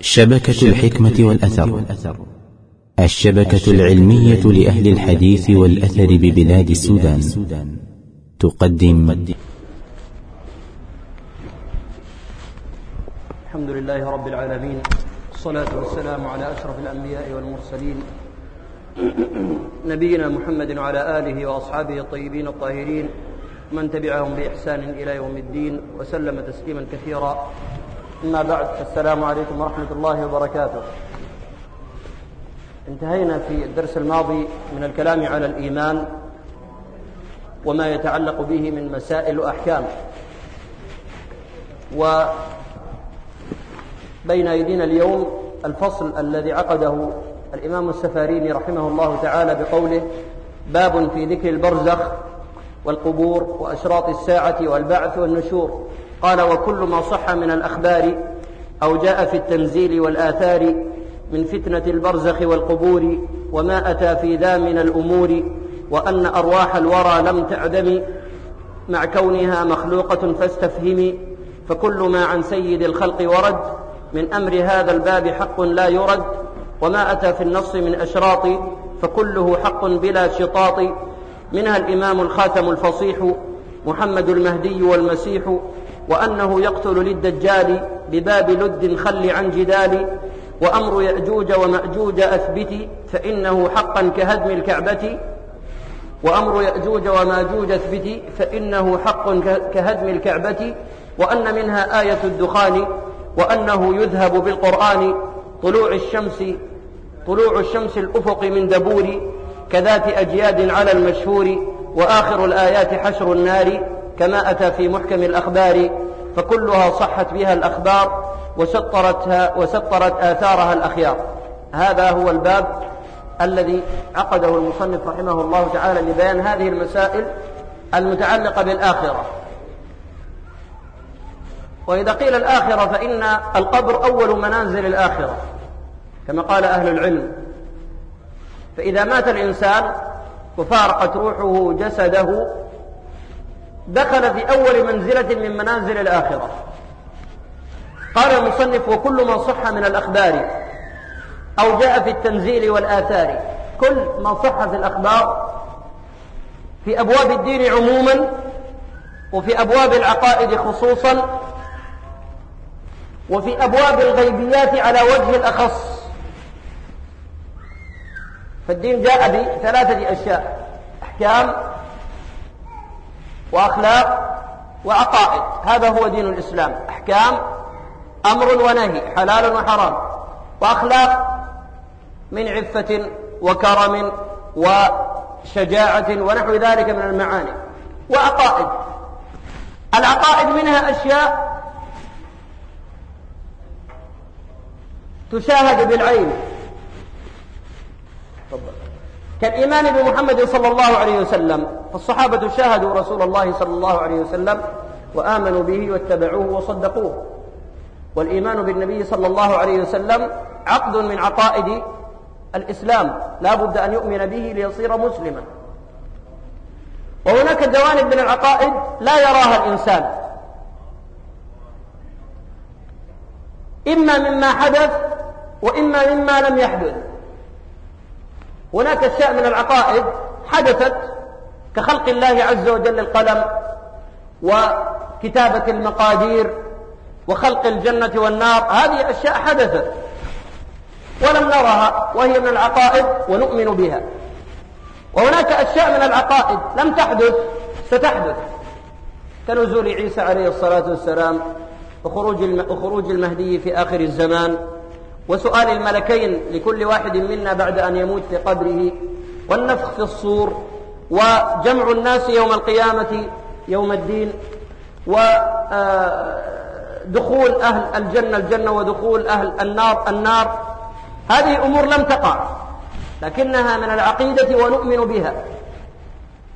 شبكة الحكمة والأثر. الشبكة العلمية لأهل الحديث والأثر ببلاد السودان. تقدم. الحمد لله رب العالمين. الصلاة والسلام على أشرف الأنبياء والمرسلين. نبينا محمد وعلى آله وأصحابه الطيبين الطاهرين. من تبعهم بإحسان إلى يوم الدين وسلم تسليما كثيرا. أما بعد السلام عليكم ورحمة الله وبركاته. انتهينا في الدرس الماضي من الكلام على الإيمان وما يتعلق به من مسائل وأحكام. وبين أيدينا اليوم الفصل الذي عقده الإمام السفاريني رحمه الله تعالى بقوله باب في ذكر البرزخ والقبور وأشراط الساعة والبعث والنشور. قال وكل ما صح من الأخبار أو جاء في التنزيل والآثار من فتنة البرزخ والقبور وما أتى في ذا من الأمور وأن أرواح الورى لم تعدم مع كونها مخلوقة فاستفهمي فكل ما عن سيد الخلق ورد من أمر هذا الباب حق لا يرد وما أتى في النص من أشراط فكله حق بلا شطاط منها الإمام الخاتم الفصيح محمد المهدي والمسيح وأنه يقتل للدجال بباب لد خل عن جدال وأمر يأجوج ومأجوج أثبت فإنه حقا كهدم الكعبة. وأمر يأجوج ومأجوج أثبت فإنه حق كهدم الكعبة. وأن منها آية الدخان وأنه يذهب بالقرآن طلوع الشمس طلوع الشمس الأفق من دبور كذات أجياد على المشهور وآخر الآيات حشر النار. كما أتى في محكم الأخبار فكلها صحت بها الأخبار وسطرتها وسطرت آثارها الأخيار. هذا هو الباب الذي عقده المصنف رحمه الله تعالى لبيان هذه المسائل المتعلقة بالآخرة. وإذا قيل الآخرة فإن القبر أول منازل الآخرة كما قال أهل العلم. فإذا مات الإنسان وفارقت روحه جسده دخل في أول منزلة من منازل الآخرة. قال المصنف وكل ما صح من الأخبار أو جاء في التنزيل والآثار. كل ما صح في الأخبار في أبواب الدين عموما وفي أبواب العقائد خصوصا وفي أبواب الغيبيات على وجه الأخص. فالدين جاء بثلاثة أشياء أحكام وأخلاق وعقائد. هذا هو دين الإسلام. أحكام أمر ونهي حلال وحرام. وأخلاق من عفة وكرم وشجاعة ونحو ذلك من المعاني. وعقائد. العقائد منها أشياء تشاهد بالعين. كالإيمان بمحمد صلى الله عليه وسلم فالصحابة شاهدوا رسول الله صلى الله عليه وسلم وآمنوا به واتبعوه وصدقوه. والإيمان بالنبي صلى الله عليه وسلم عقد من عقائد الإسلام لا بد أن يؤمن به ليصير مسلما. وهناك جوانب من العقائد لا يراها الإنسان. إما مما حدث وإما مما لم يحدث. هناك أشياء من العقائد حدثت كخلق الله عز وجل القلم وكتابة المقادير وخلق الجنة والنار. هذه أشياء حدثت ولم نرها وهي من العقائد ونؤمن بها. وهناك أشياء من العقائد لم تحدث ستحدث. كنزول عيسى عليه الصلاة والسلام وخروج وخروج المهدي في آخر الزمان. وسؤال الملكين لكل واحد منا بعد أن يموت في قبره. والنفخ في الصور وجمع الناس يوم القيامة يوم الدين ودخول أهل الجنة الجنة ودخول أهل النار النار. هذه أمور لم تقع لكنها من العقيدة ونؤمن بها.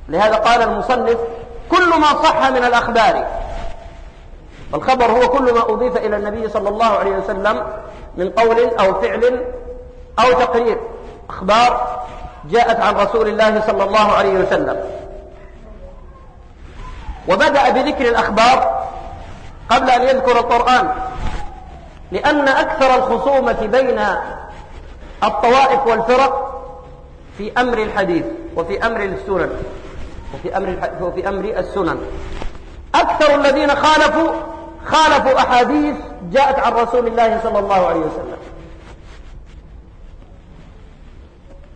لهذا قال المصنف كل ما صح من الأخبار والخبر هو كل ما أضيف إلى النبي صلى الله عليه وسلم من قول أو فعل أو تقرير. أخبار جاءت عن رسول الله صلى الله عليه وسلم. وبدأ بذكر الأخبار قبل أن يذكر القرآن لأن أكثر الخصومة بين الطوائف والفرق في أمر الحديث وفي أمر السنن. وفي أمر وفي أمر السنن. أكثر الذين خالفوا خالفوا أحاديث جاءت عن رسول الله صلى الله عليه وسلم.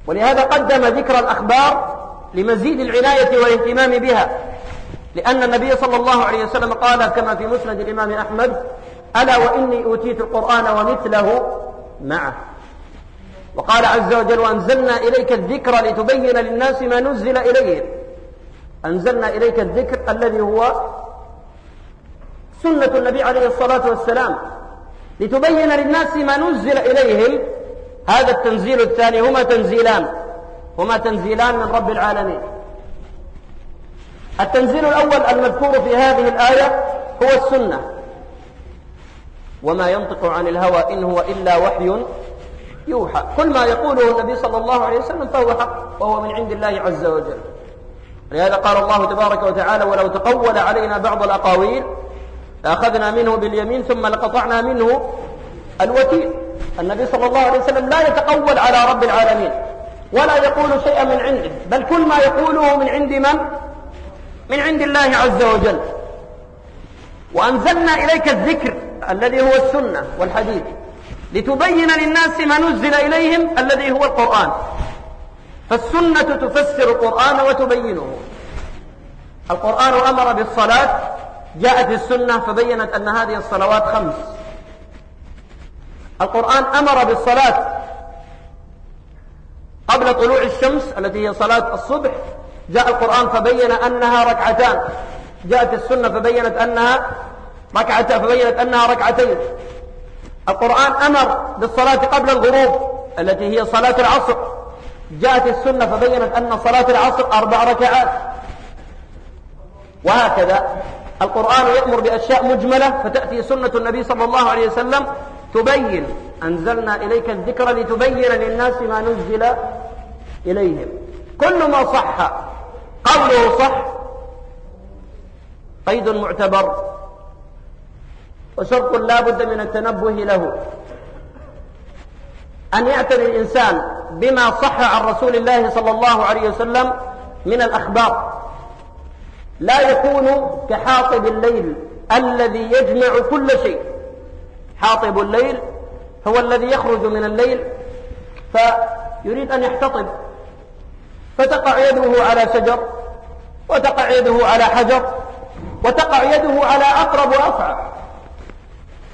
ولهذا قدم ذكر الأخبار لمزيد العناية والاهتمام بها لأن النبي صلى الله عليه وسلم قال كما في مسند الإمام أحمد ألا وإني أوتيت القرآن ومثله معه. وقال عز وجل وأنزلنا إليك الذكر لتبين للناس ما نزل إليهم. أنزلنا إليك الذكر الذي هو سنة النبي عليه الصلاة والسلام. لتبين للناس ما نزل إليهم. هذا التنزيل الثاني هما تنزيلان. هما تنزيلان من رب العالمين. التنزيل الأول المذكور في هذه الآية هو السنة. وما ينطق عن الهوى إن هو إلا وحي يوحى. كل ما يقوله النبي صلى الله عليه وسلم فهو حق وهو من عند الله عز وجل. لهذا قال الله تبارك وتعالى ولو تقول علينا بعض الأقاويل لأخذنا منه باليمين ثم لقطعنا منه الوكيل النبي صلى الله عليه وسلم لا يتقول على رب العالمين ولا يقول شيئا من عنده بل كل ما يقوله من عند من؟ من عند الله عز وجل. وأنزلنا إليك الذكر الذي هو السنة والحديث لتبين للناس ما نزل إليهم الذي هو القرآن. فالسنة تفسر القرآن وتبينه. القرآن أمر بالصلاة جاءت السنة فبينت أن هذه الصلوات خمس. القرآن أمر بالصلاة قبل طلوع الشمس التي هي صلاة الصبح. جاء القرآن فبين أنها ركعتان. جاءت السنة فبينت أنها ركعتان فبينت أنها ركعتين. القرآن أمر بالصلاة قبل الغروب التي هي صلاة العصر. جاءت السنة فبينت أن صلاة العصر أربع ركعات. وهكذا القرآن يأمر بأشياء مجملة فتأتي سنة النبي صلى الله عليه وسلم تبين. أنزلنا إليك الذكر لتبين للناس ما نزل إليهم. كل ما صح قوله صح قيد معتبر. وشرط لا بد من التنبه له. أن يعتني الإنسان بما صح عن رسول الله صلى الله عليه وسلم من الأخبار. لا يكون كحاطب الليل الذي يجمع كل شيء. حاطب الليل هو الذي يخرج من الليل فيريد أن يحتطب. فتقع يده على شجر وتقع يده على حجر وتقع يده على أقرب وأفعى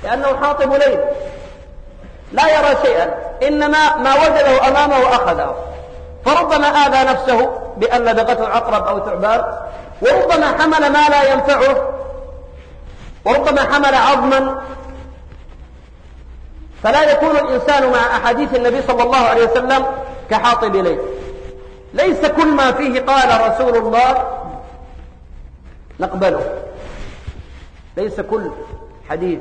لأنه حاطب ليل. لا يرى شيئا إنما ما وجده أمامه أخذه. فربما آذى نفسه بأن لدغته عقرب أو ثعبان وربما حمل ما لا ينفعه وربما حمل عظما. فلا يكون الإنسان مع أحاديث النبي صلى الله عليه وسلم كحاطب ليل ليس كل ما فيه قال رسول الله نقبله. ليس كل حديث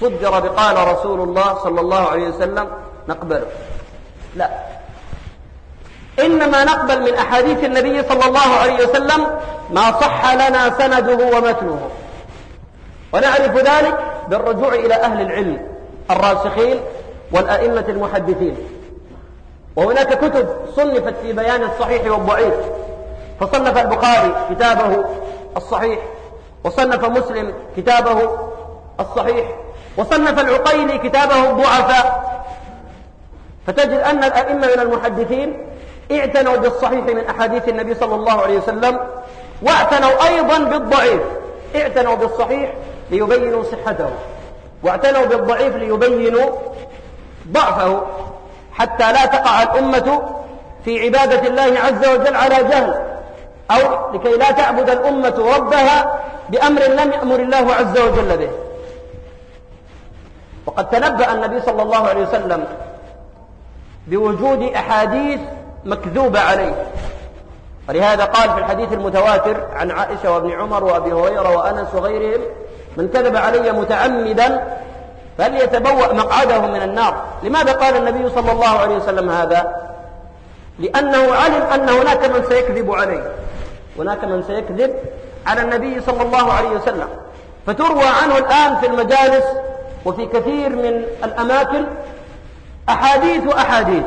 صدر بقال رسول الله صلى الله عليه وسلم نقبله. لا. إنما نقبل من أحاديث النبي صلى الله عليه وسلم ما صح لنا سنده ومتنه. ونعرف ذلك بالرجوع إلى أهل العلم الراسخين والأئمة المحدثين. وهناك كتب صنفت في بيان الصحيح والضعيف. فصنف البخاري كتابه الصحيح وصنف مسلم كتابه الصحيح وصنف العقيلي كتابه الضعفاء. فتجد أن الأئمة من المحدثين اعتنوا بالصحيح من أحاديث النبي صلى الله عليه وسلم واعتنوا أيضا بالضعيف. اعتنوا بالصحيح ليبينوا صحته. واعتنوا بالضعيف ليبينوا ضعفه. حتى لا تقع الأمة في عبادة الله عز وجل على جهل. أو لكي لا تعبد الأمة ربها بأمر لم يأمر الله عز وجل به. وقد تنبأ النبي صلى الله عليه وسلم بوجود أحاديث مكذوبة عليه. ولهذا قال في الحديث المتواتر عن عائشة وابن عمر وأبي هريرة وأنس وغيرهم من كذب علي متعمدا فليتبوأ مقعده من النار. لماذا قال النبي صلى الله عليه وسلم هذا؟ لأنه علم أن هناك من سيكذب عليه. هناك من سيكذب على النبي صلى الله عليه وسلم. فتروى عنه الآن في المجالس وفي كثير من الأماكن أحاديث وأحاديث.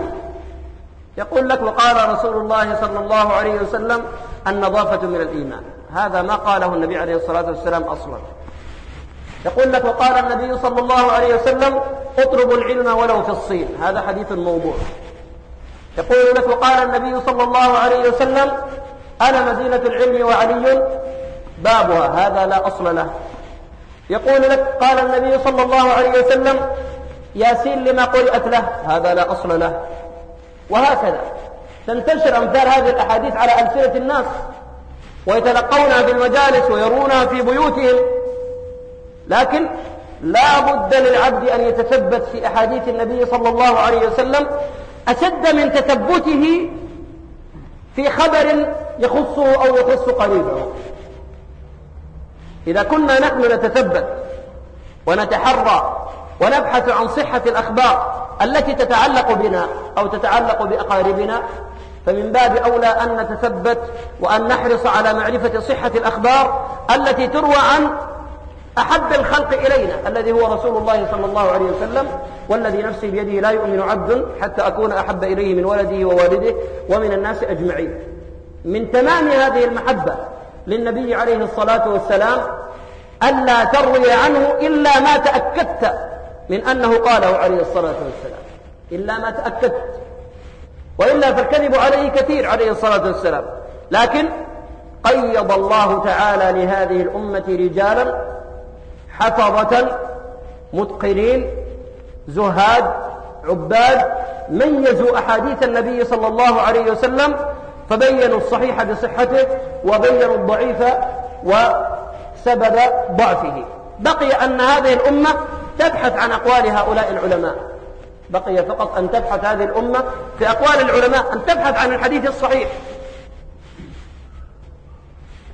يقول لك وقال رسول الله صلى الله عليه وسلم النظافة من الإيمان. هذا ما قاله النبي عليه الصلاة والسلام أصلا. يقول لك وقال النبي صلى الله عليه وسلم اطلبوا العلم ولو في الصين. هذا حديث موضوع. يقول لك وقال النبي صلى الله عليه وسلم أنا مدينة العلم وعلي بابها. هذا لا أصل له. يقول لك قال النبي صلى الله عليه وسلم ياسين لما قرأت له. هذا لا أصل له. وهكذا. تنتشر أمثال هذه الأحاديث على ألسنة الناس ويتلقونها في المجالس ويرونها في بيوتهم. لكن لا بد للعبد أن يتثبت في أحاديث النبي صلى الله عليه وسلم أشد من تثبته في خبر يخصه أو يخص قريبه. إذا كنا نحن نتثبت ونتحرى ونبحث عن صحة الأخبار التي تتعلق بنا أو تتعلق بأقاربنا. فمن باب أولى أن نتثبت وأن نحرص على معرفة صحة الأخبار التي تروى عن أحب الخلق إلينا الذي هو رسول الله صلى الله عليه وسلم والذي نفسي بيده لا يؤمن عبد حتى أكون أحب إليه من ولده ووالده ومن الناس أجمعين. من تمام هذه المحبة للنبي عليه الصلاة والسلام ألا تروي عنه إلا ما تأكدت من أنه قاله عليه الصلاة والسلام. إلا ما تأكدت. وإلا فالكذب عليه كثير عليه الصلاة والسلام. لكن قيض الله تعالى لهذه الأمة رجالا حفظة متقنين زهاد عباد ميزوا أحاديث النبي صلى الله عليه وسلم فبينوا الصحيح بصحته وبينوا الضعيف وسبب ضعفه. بقي أن هذه الأمة تبحث عن أقوال هؤلاء العلماء. بقي فقط أن تبحث هذه الأمة في أقوال العلماء أن تبحث عن الحديث الصحيح.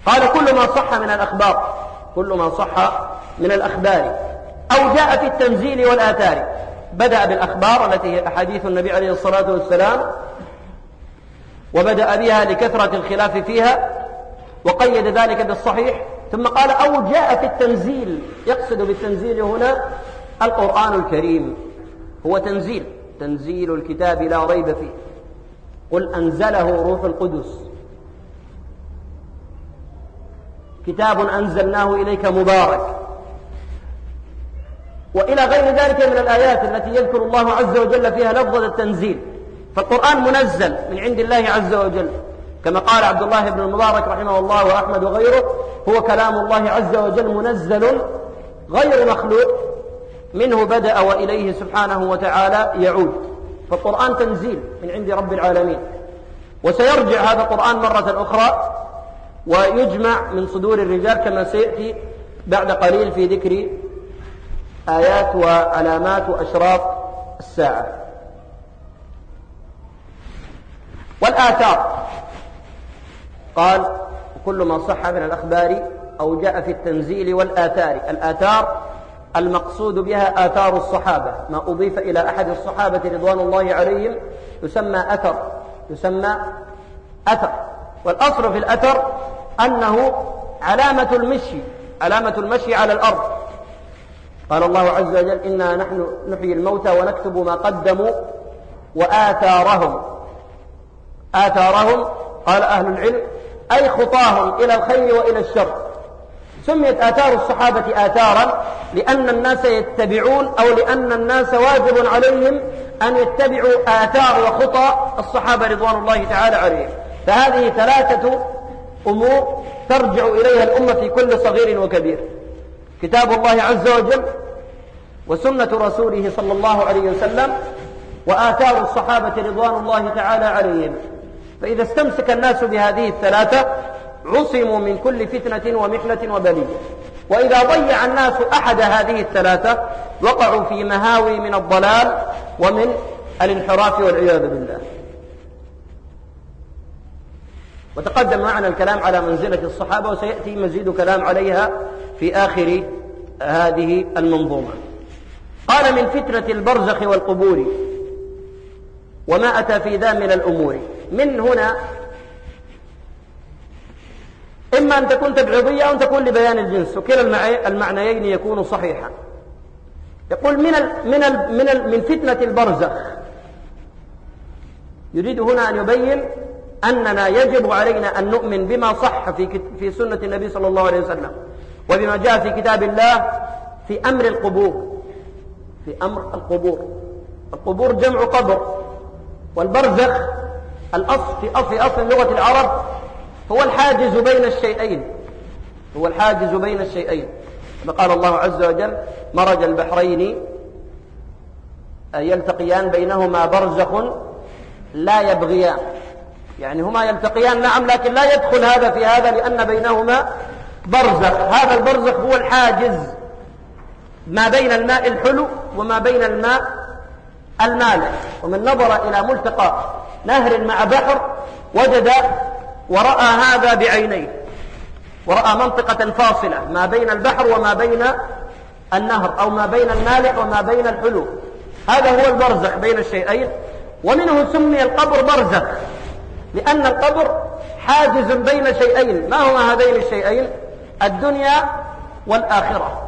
قال كل ما صح من الأخبار كل ما صح من الأخبار. أو جاء في التنزيل والآثار. بدأ بالأخبار التي هي أحاديث النبي عليه الصلاة والسلام وبدأ بها لكثرة الخلاف فيها وقيد ذلك بالصحيح. ثم قال أو جاء في التنزيل. يقصد بالتنزيل هنا القرآن الكريم هو تنزيل تنزيل الكتاب لا ريب فيه. قل أنزله روح القدس. كتاب أنزلناه إليك مبارك. وإلى غير ذلك من الآيات التي يذكر الله عز وجل فيها لفظة التنزيل. فالقرآن منزل من عند الله عز وجل. كما قال عبد الله بن المبارك رحمه الله وأحمد وغيره هو كلام الله عز وجل منزل غير مخلوق. منه بدأ وإليه سبحانه وتعالى يعود. فالقرآن تنزيل من عند رب العالمين. وسيرجع هذا القرآن مرة أخرى ويجمع من صدور الرجال كما سيأتي بعد قليل في ذكر آيات وعلامات وأشراط الساعة. والآثار. قال كل ما صح من الأخبار أو جاء في التنزيل والآثار. الآثار المقصود بها آثار الصحابة. ما أضيف إلى أحد الصحابة رضوان الله عليهم يسمى أثر يسمى أثر. والأصل في الأثر أنه علامة المشي علامة المشي على الأرض. قال الله عز وجل إنا نحن نحيي الموتى ونكتب ما قدموا وآثارهم. آثارهم قال أهل العلم أي خطاهم إلى الخير وإلى الشر. سميت آثار الصحابة آثارا لأن الناس يتبعون أو لأن الناس واجب عليهم أن يتبعوا آثار وخطى الصحابة رضوان الله تعالى عليهم. فهذه ثلاثة أمور ترجع إليها الأمة في كل صغير وكبير. كتاب الله عز وجل وسنة رسوله صلى الله عليه وسلم وآثار الصحابة رضوان الله تعالى عليهم. فإذا استمسك الناس بهذه الثلاثة عصموا من كل فتنة ومحنة وبلية وإذا ضيع الناس أحد هذه الثلاثة وقعوا في مهاوي من الضلال ومن الانحراف والعياذ بالله. وتقدم معنا الكلام على منزلة الصحابة وسيأتي مزيد كلام عليها في آخر هذه المنظومة. قال من فتنة البرزخ والقبور وما أتى في ذا من الأمور. من هنا إما أن تكون تبعيضية أو أن تكون لبيان الجنس وكلا المعنيين يكون صحيحا. يقول من ال من ال من ال من فتنة البرزخ. يريد هنا أن يبين أننا يجب علينا أن نؤمن بما صح في في سنة النبي صلى الله عليه وسلم وبما جاء في كتاب الله في أمر القبور. في أمر القبور. القبور جمع قبر والبرزخ الأصل في أصل أصل لغة العرب هو الحاجز بين الشيئين. هو الحاجز بين الشيئين. كما قال الله عز وجل مرج البحرين يلتقيان بينهما برزخ لا يبغيان. يعني هما يلتقيان نعم لكن لا يدخل هذا في هذا لأن بينهما برزخ. هذا البرزخ هو الحاجز. ما بين الماء الحلو وما بين الماء المالح. ومن نظر إلى ملتقى نهر مع بحر وجد ورأى هذا بعينيه. ورأى منطقة فاصلة ما بين البحر وما بين النهر أو ما بين المالح وما بين الحلو. هذا هو البرزخ بين الشيئين. ومنه سمي القبر برزخ لأن القبر حاجز بين شيئين. ما هما هذين الشيئين؟ الدنيا والآخرة.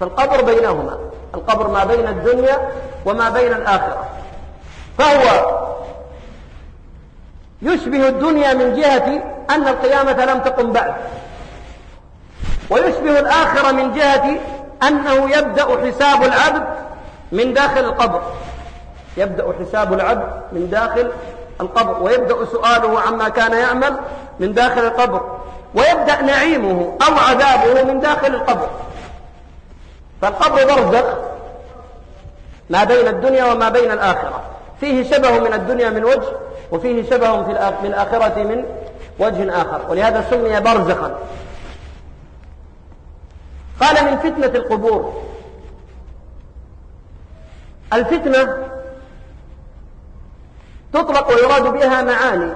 فالقبر بينهما. القبر ما بين الدنيا وما بين الآخرة. فهو يشبه الدنيا من جهة أن القيامة لم تقم بعد. ويشبه الآخرة من جهة أنه يبدأ حساب العبد من داخل القبر. يبدأ حساب العبد من داخل القبر. ويبدأ سؤاله عما كان يعمل من داخل القبر. ويبدأ نعيمه أو عذابه من داخل القبر. فالقبر برزخ ما بين الدنيا وما بين الآخرة. فيه شبه من الدنيا من وجه وفيه شبه في الآخرة من وجه آخر. ولهذا سمي برزخا. قال من فتنة القبور. الفتنة تطلق ويراد بها معاني.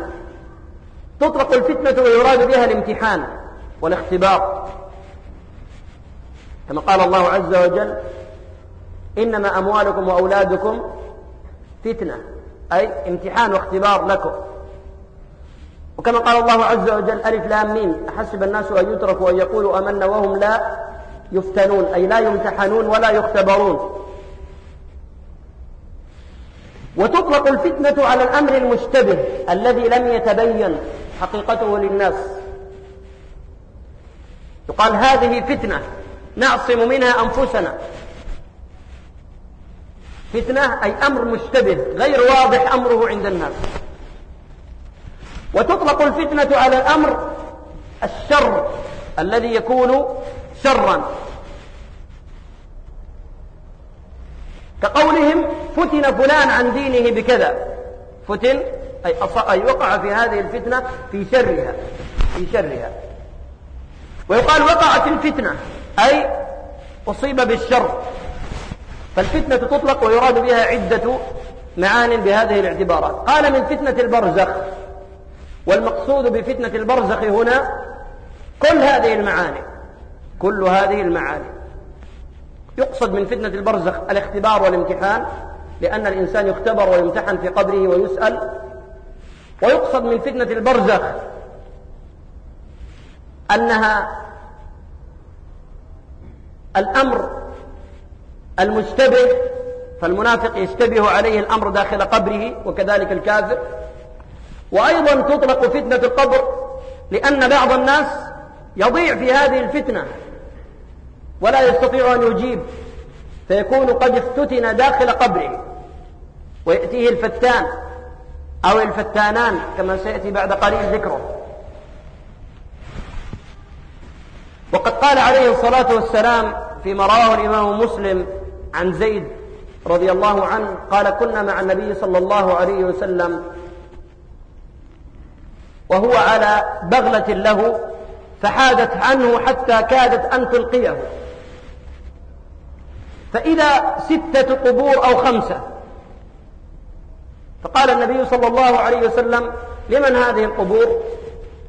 تطلق الفتنة ويراد بها الامتحان والاختبار. كما قال الله عز وجل إنما أموالكم وأولادكم فتنة. أي امتحان واختبار لكم. وكما قال الله عز وجل ألف لام ميم أحسب الناس أن يتركوا أن يقولوا أمنا وهم لا يفتنون أي لا يمتحنون ولا يختبرون. وتطلق الفتنة على الأمر المشتبه الذي لم يتبين حقيقته للناس. يقال هذه فتنة نعصم منها أنفسنا. فتنة أي أمر مشتبه غير واضح أمره عند الناس. وتطلق الفتنة على الأمر الشر الذي يكون شرا. كقولهم فتن فلان عن دينه بكذا. فتن أي, أي وقع في هذه الفتنة في شرها في شرها. ويقال وقعت الفتنة أي أصيب بالشر. فالفتنة تطلق ويراد بها عدة معان بهذه الاعتبارات. قال من فتنة البرزخ. والمقصود بفتنة البرزخ هنا كل هذه المعاني كل هذه المعاني يقصد من فتنة البرزخ الاختبار والامتحان لأن الإنسان يختبر ويمتحن في قبره ويسأل. ويقصد من فتنة البرزخ أنها الأمر المشتبه فالمنافق يشتبه عليه الأمر داخل قبره وكذلك الكافر. وأيضا تطلق فتنة القبر لأن بعض الناس يضيع في هذه الفتنة ولا يستطيع أن يجيب فيكون قد افتتن داخل قبره ويأتيه الفتان أو الفتانان كما سيأتي بعد قليل ذكره. وقد قال عليه الصلاة والسلام فيما رواه الإمام مسلم عن زيد رضي الله عنه قال كنا مع النبي صلى الله عليه وسلم وهو على بغلة له فحادت عنه حتى كادت أن تلقيه. فإذا ستة قبور أو خمسة فقال النبي صلى الله عليه وسلم لمن هذه القبور؟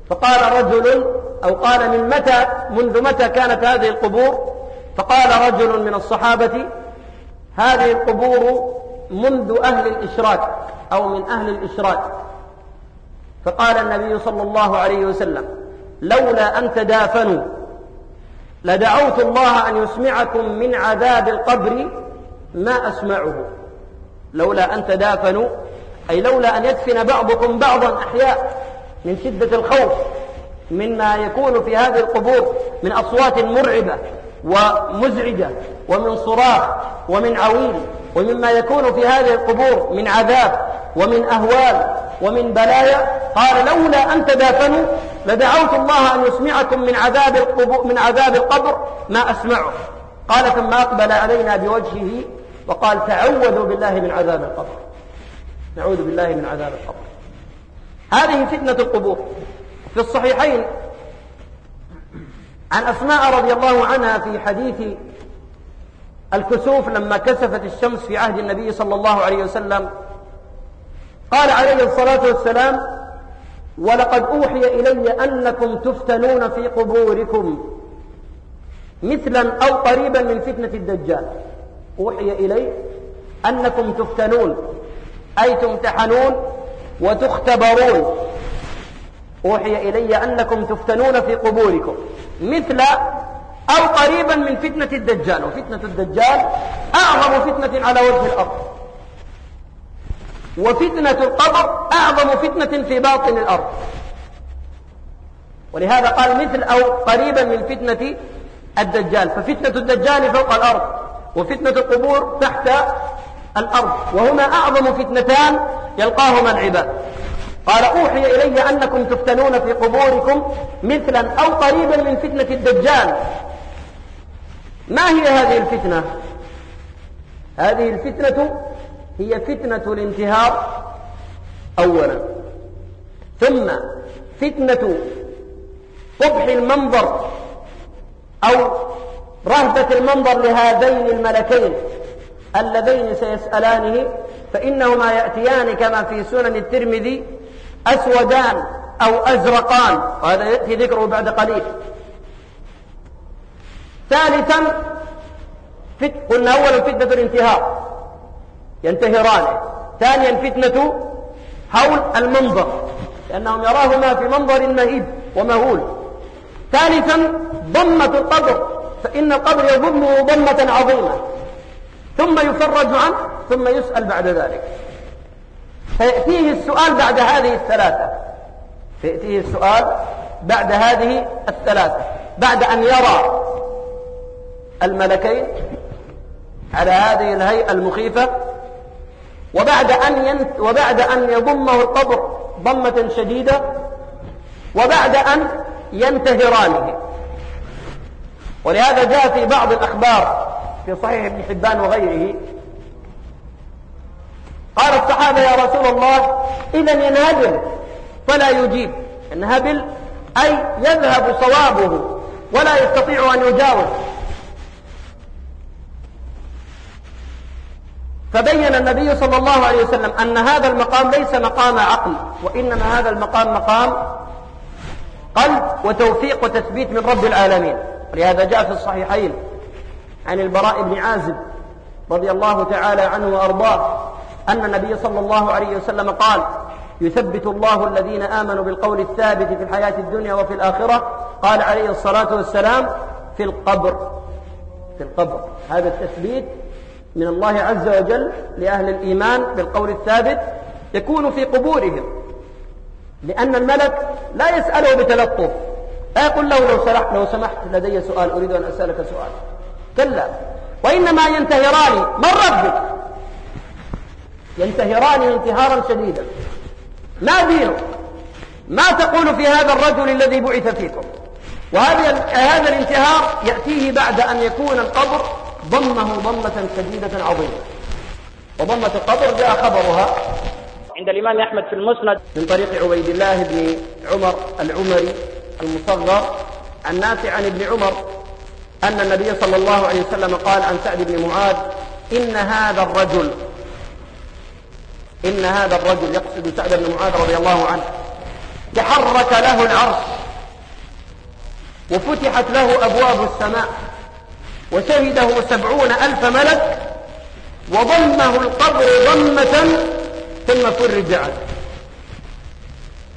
فقال رجل أو قال من متى منذ متى كانت هذه القبور؟ فقال رجل من الصحابة هذه القبور منذ أهل الإشراك أو من أهل الإشراك. فقال النبي صلى الله عليه وسلم لولا أن تدافنوا لدعوت الله أن يسمعكم من عذاب القبر ما أسمعه. لولا أن تدافنوا أي لولا أن يدفن بعضكم بعضا أحياء من شدة الخوف مما يكون في هذه القبور من أصوات مرعبة. ومزعجة ومن صراخ ومن عويل ومما يكون في هذه القبور من عذاب ومن أهوال ومن بلايا. قال لولا أن تدافنوا لدعوت الله أن يسمعكم من عذاب القبور من عذاب القبر ما أسمعه. قال ثم أقبل علينا بوجهه وقال تعوذوا بالله من عذاب القبر. نعوذ بالله من عذاب القبر. هذه فتنة القبور. في الصحيحين عن أسماء رضي الله عنها في حديث الكسوف لما كسفت الشمس في عهد النبي صلى الله عليه وسلم. قال عليه الصلاة والسلام ولقد أوحي إلي أنكم تفتنون في قبوركم مثلا أو قريبا من فتنة الدجال. أوحي إلي أنكم تفتنون أي تمتحنون وتختبرون. أوحي إلي أنكم تفتنون في قبوركم. مثل أو قريبا من فتنة الدجال وفتنة الدجال أعظم فتنة على وجه الأرض. وفتنة القبر أعظم فتنة في باطن الأرض. ولهذا قال مثل أو قريبا من فتنة الدجال. ففتنة الدجال فوق الأرض وفتنة القبور تحت الأرض. وهما أعظم فتنتان يلقاهما العباد. قال أوحي إلي أنكم تفتنون في قبوركم مثلا أو قريبا من فتنة الدجال. ما هي هذه الفتنة؟ هذه الفتنة هي فتنة الانتهار أولا. ثم فتنة قبح المنظر أو رهبة المنظر لهذين الملكين اللذين سيسألانه فإنهما يأتيان كما في سنن الترمذي أسودان أو أزرقان. وهذا يأتي ذكره بعد قليل. ثالثا فت... قلنا أولا فتنة الانتهاء. ينتهرانه ثانيا فتنة هول المنظر. لأنهم يراهما في منظر مهيب ومهول. ثالثا ضمة القبر. فإن القبر يضمه ضمة عظيمة. ثم يفرج عنه ثم يسأل بعد ذلك. فيأتيه السؤال بعد هذه الثلاثة. فيأتيه السؤال بعد هذه الثلاثة. بعد أن يرى الملكين على هذه الهيئة المخيفة وبعد أن ينت وبعد أن يضمه القبر ضمة شديدة وبعد أن ينتهرانه ولهذا جاء في بعض الأخبار في صحيح ابن حبان وغيره قال الصحابة يا رسول الله إذا ينهبل فلا يجيب. ينهبل أي يذهب صوابه ولا يستطيع أن يجاوز. فبين النبي صلى الله عليه وسلم أن هذا المقام ليس مقام عقل وإنما هذا المقام مقام قلب وتوفيق وتثبيت من رب العالمين. ولهذا جاء في الصحيحين عن البراء بن عازب رضي الله تعالى عنه وأرضاه. أن النبي صلى الله عليه وسلم قال يثبت الله الذين آمنوا بالقول الثابت في الحياة الدنيا وفي الآخرة. قال عليه الصلاة والسلام في القبر. في القبر. هذا التثبيت من الله عز وجل لأهل الإيمان بالقول الثابت يكون في قبورهم لأن الملك لا يسأله بتلطف. لا يقول له لو سمحت لو سمحت لدي سؤال أريد أن أسألك سؤال. كلا. وإنما ينتهران. من ربك؟ ينتهران انتهارا شديدا. ما دينك ما تقول في هذا الرجل الذي بعث فيكم؟ وهذا هذا الانتهار يأتيه بعد أن يكون القبر ضمه ضمة شديدة عظيمة. وضمة القبر جاء خبرها عند الإمام أحمد في المسند من طريق عبيد الله بن عمر العمري المصغر نافع عن ابن عمر أن النبي صلى الله عليه وسلم قال عن سعد بن معاذ إن هذا الرجل إن هذا الرجل يقصد سعد بن معاذ رضي الله عنه. تحرك له العرش. وفتحت له أبواب السماء. وشهده سبعون ألف ملك. وضمه القبر ضمة ثم فرج عنه.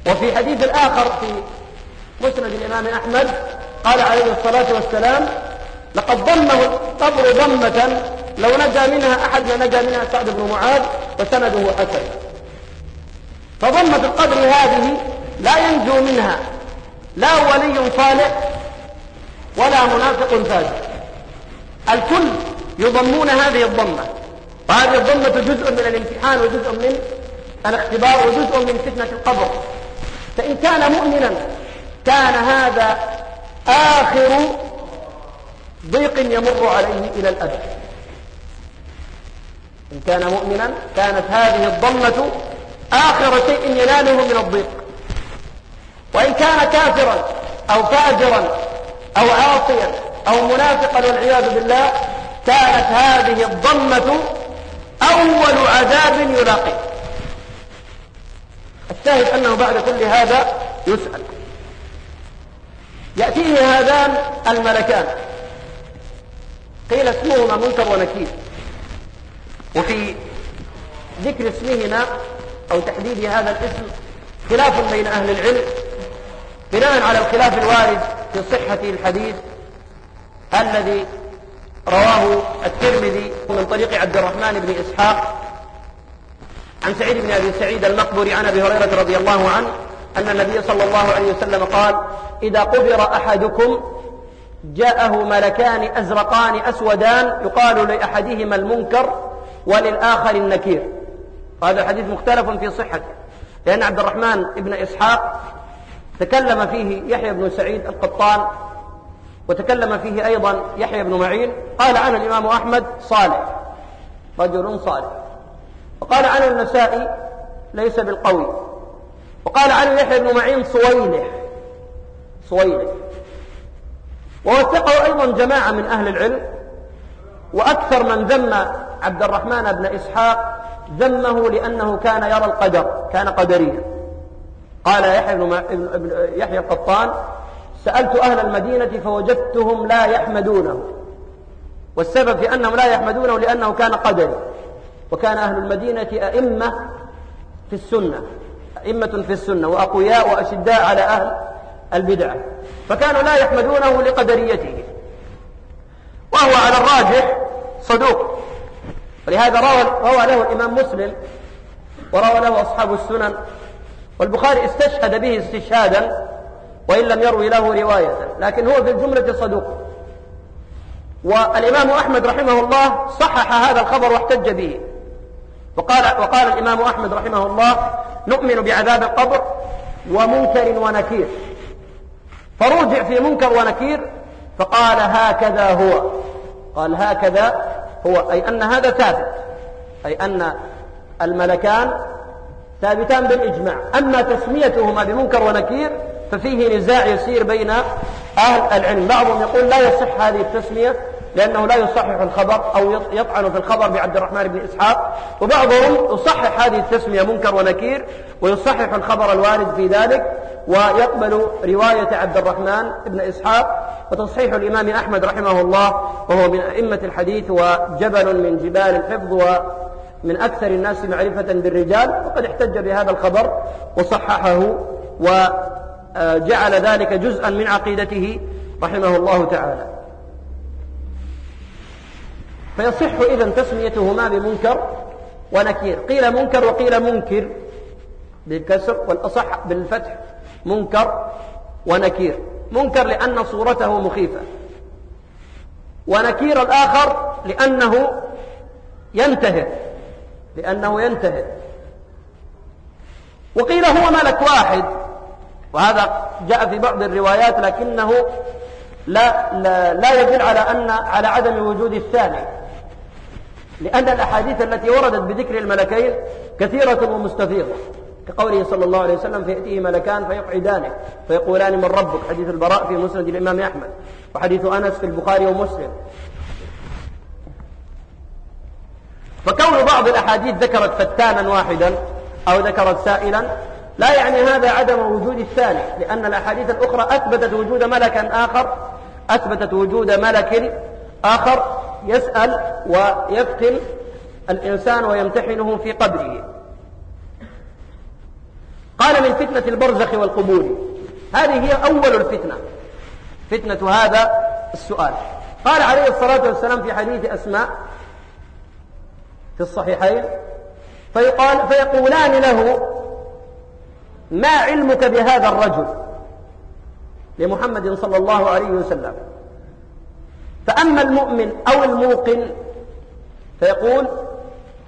وفي حديث الآخر في مسند الإمام أحمد قال عليه الصلاة والسلام لقد ضمه القبر ضمة لو نجا منها أحد لنجا منها سعد بن معاذ وسنده حسن. فضمة القدر هذه لا ينجو منها. لا ولي صالح ولا منافق فاجر الكل يضمون هذه الضمة. وهذه الضمة جزء من الامتحان وجزء من الاختبار وجزء من فتنة القبر. فإن كان مؤمنا كان هذا آخر ضيق يمر عليه إلى الأبد. إن كان مؤمنا كانت هذه الضمة آخر شيء يناله من الضيق. وإن كان كافرا أو فاجرا أو عاصيا أو منافقا والعياذ بالله كانت هذه الضمة أول عذاب يلاقيه. الشاهد أنه بعد كل هذا يسأل. يأتيه هذان الملكان. قيل اسمهما منكر ونكير. وفي ذكر اسمهما أو تحديد هذا الاسم خلاف بين أهل العلم بناء على الخلاف الوارد في صحة الحديث الذي رواه الترمذي من طريق عبد الرحمن بن إسحاق عن سعيد بن أبي سعيد المقبري عن أبي هريرة رضي الله عنه أن النبي صلى الله عليه وسلم قال إذا قبر أحدكم جاءه ملكان أزرقان أسودان يقال لأحدهما المنكر وللآخر النكير. وهذا الحديث مختلف في صحته. لأن عبد الرحمن بن إسحاق تكلم فيه يحيى بن سعيد القطان وتكلم فيه أيضا يحيى بن معين. قال عنه الإمام أحمد صالح. رجل صالح. وقال عنه النسائي ليس بالقوي. وقال عنه يحيى بن معين صويلح صويلح ووثقه أيضا جماعة من أهل العلم. وأكثر من ذم عبد الرحمن بن إسحاق ذمه لأنه كان يرى القدر كان قدريا. قال يحيى بن يحيى القطان سألت أهل المدينة فوجدتهم لا يحمدونه. والسبب في أنهم لا يحمدونه لأنه كان قدري. وكان أهل المدينة أئمة في السنة أئمة في السنة وأقوياء وأشداء على أهل البدعة. فكانوا لا يحمدونه لقدريته. وهو على الراجح صدوق. ولهذا روى, روى له الإمام مسلم وروى له أصحاب السنن والبخاري استشهد به استشهادا وإن لم يروي له رواية لكن هو في الجملة صدوق. والإمام أحمد رحمه الله صحح هذا الخبر واحتج به. وقال, وقال الإمام أحمد رحمه الله نؤمن بعذاب القبر ومنكر ونكير. فرجع في منكر ونكير فقال هكذا هو. قال هكذا هو. أي أن هذا ثابت. أي أن الملكان ثابتان بالإجماع. أما تسميتهما بمنكر ونكير ففيه نزاع يسير بين أهل العلم. بعضهم يقول لا يصح هذه التسمية لأنه لا يصحح الخبر أو يطعن في الخبر بعبد الرحمن بن إسحاق. وبعضهم يصحح هذه التسمية منكر ونكير ويصحح الخبر الوارد في ذلك ويقبل رواية عبد الرحمن بن إسحاق وتصحيح الإمام أحمد رحمه الله وهو من أئمة الحديث وجبل من جبال الحفظ ومن أكثر الناس معرفة بالرجال وقد احتج بهذا الخبر وصححه وجعل ذلك جزءا من عقيدته رحمه الله تعالى. فيصح إذا تسميتهما بمنكر ونكير. قيل منكر وقيل منكر بالكسر والأصح بالفتح. منكر ونكير. منكر لأن صورته مخيفة. ونكير الآخر لأنه ينتهر لأنه ينتهر وقيل هو ملك واحد. وهذا جاء في بعض الروايات لكنه لا, لا, لا يدل على أن على عدم وجود الثاني. لأن الأحاديث التي وردت بذكر الملكين كثيرة ومستفيضة. كقوله صلى الله عليه وسلم فيأتيه ملكان فيقعدانه فيقولان من ربك. حديث البراء في مسند الإمام أحمد وحديث أنس في البخاري ومسلم. فكون بعض الأحاديث ذكرت فتانا واحدا أو ذكرت سائلا لا يعني هذا عدم وجود الثاني لأن الأحاديث الأخرى أثبتت وجود ملكا آخر أثبتت وجود ملك آخر يسأل ويفتن الإنسان ويمتحنه في قبره. قال من فتنة البرزخ والقبور. هذه هي أول الفتنة. فتنة هذا السؤال. قال عليه الصلاة والسلام في حديث أسماء في الصحيحين فيقال فيقولان له ما علمك بهذا الرجل؟ لمحمد صلى الله عليه وسلم. فأما المؤمن أو الموقن فيقول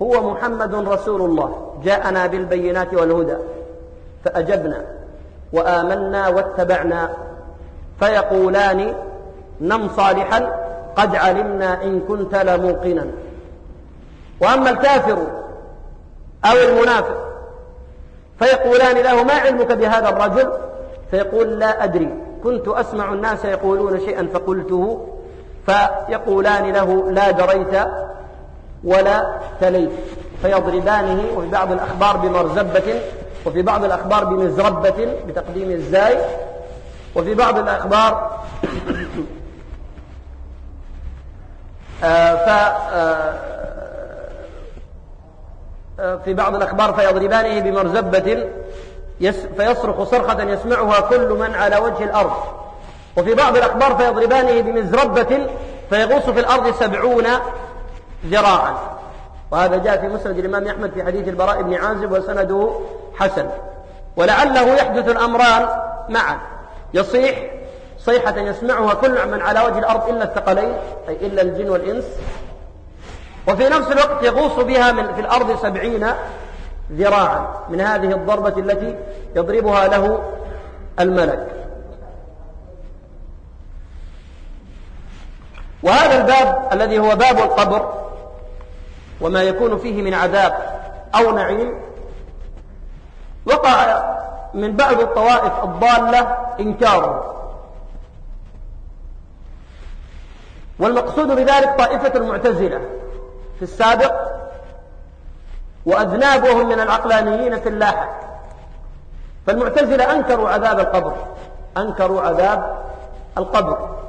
هو محمد رسول الله. جاءنا بالبينات والهدى فأجبنا وآمنا واتبعنا. فيقولان نم صالحا قد علمنا إن كنت لموقنا. وأما الكافر أو المنافق فيقولان له ما علمك بهذا الرجل؟ فيقول لا أدري. كنت أسمع الناس يقولون شيئا فقلته فيقولان له لا دريت ولا تليت فيضربانه وفي بعض الأخبار بمرزبة وفي بعض الأخبار بمزربة بتقديم الزاي وفي بعض الأخبار آه، ف آه، آه، في بعض الأخبار فيضربانه بمرزبة فيصرخ صرخة يسمعها كل من على وجه الأرض. وفي بعض الأخبار فيضربانه بمزربة فيغوص في الأرض سبعون ذراعا. وهذا جاء في مسند الإمام أحمد في حديث البراء بن عازب وسنده حسن. ولعله يحدث الأمران معا. يصيح صيحة يسمعها كل من على وجه الأرض إلا الثقلين أي إلا الجن والإنس. وفي نفس الوقت يغوص بها من في الأرض سبعين ذراعا. من هذه الضربة التي يضربها له الملك. وهذا الباب الذي هو باب القبر وما يكون فيه من عذاب أو نعيم وقع من بعض الطوائف الضالة إنكاره. والمقصود بذلك طائفة المعتزلة في السابق وأذنابهم من العقلانيين في اللاحق. فالمعتزلة أنكروا عذاب القبر أنكروا عذاب القبر.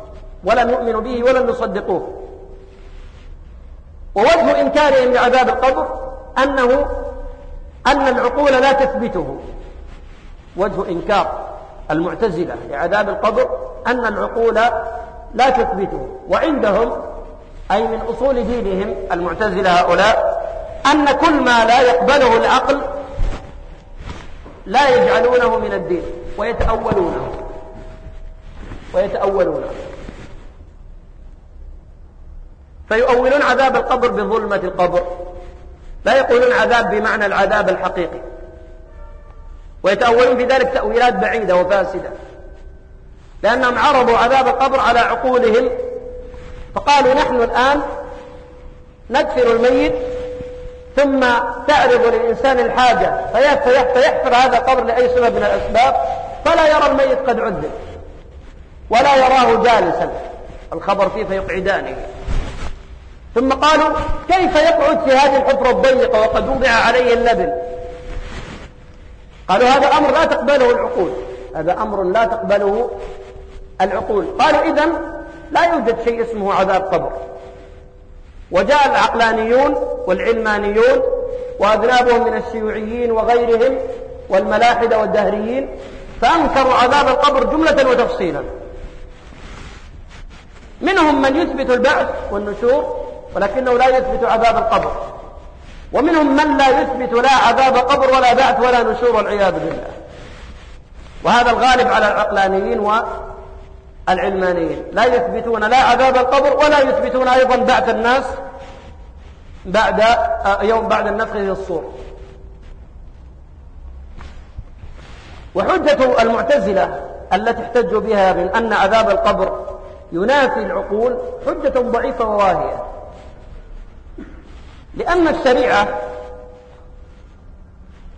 ولم يؤمنوا به ولم يصدقوه ووجه إنكارهم لعذاب القبر أنه أن العقول لا تثبته. وجه إنكار المعتزلة لعذاب القبر أن العقول لا تثبته. وعندهم أي من أصول دينهم المعتزلة هؤلاء أن كل ما لا يقبله العقل لا يجعلونه من الدين ويتأولونه. ويتأولونه. فيؤولون عذاب القبر بظلمة القبر. لا يقولون عذاب بمعنى العذاب الحقيقي. ويتأولون في ذلك تأويلات بعيدة وفاسدة. لأنهم عرضوا عذاب القبر على عقولهم. فقالوا نحن الآن ندفن الميت ثم تعرض للإنسان الحاجة فيحفر هذا القبر لأي سبب من الأسباب. فلا يرى الميت قد عذب ولا يراه جالسا. الخبر فيه فيقعدانه. ثم قالوا كيف يقعد في هذه الحفرة الضيقة وقد وضع عليه اللبن؟ قالوا هذا أمر لا تقبله العقول. هذا أمر لا تقبله العقول. قالوا إذا لا يوجد شيء اسمه عذاب قبر. وجاء العقلانيون والعلمانيون وأذنابهم من الشيوعيين وغيرهم والملاحدة والدهريين فأنكروا عذاب القبر جملة وتفصيلا. منهم من يثبت البعث والنشور ولكنه لا يثبت عذاب القبر. ومنهم من لا يثبت لا عذاب قبر ولا بعث ولا نشور والعياذ بالله. وهذا الغالب على العقلانيين والعلمانيين. لا يثبتون لا عذاب القبر ولا يثبتون أيضا بعث الناس بعد آه، يوم بعد النفخ في الصور. وحجة المعتزلة التي احتجوا بها من أن عذاب القبر ينافي العقول حجة ضعيفة وواهية. لأن الشريعة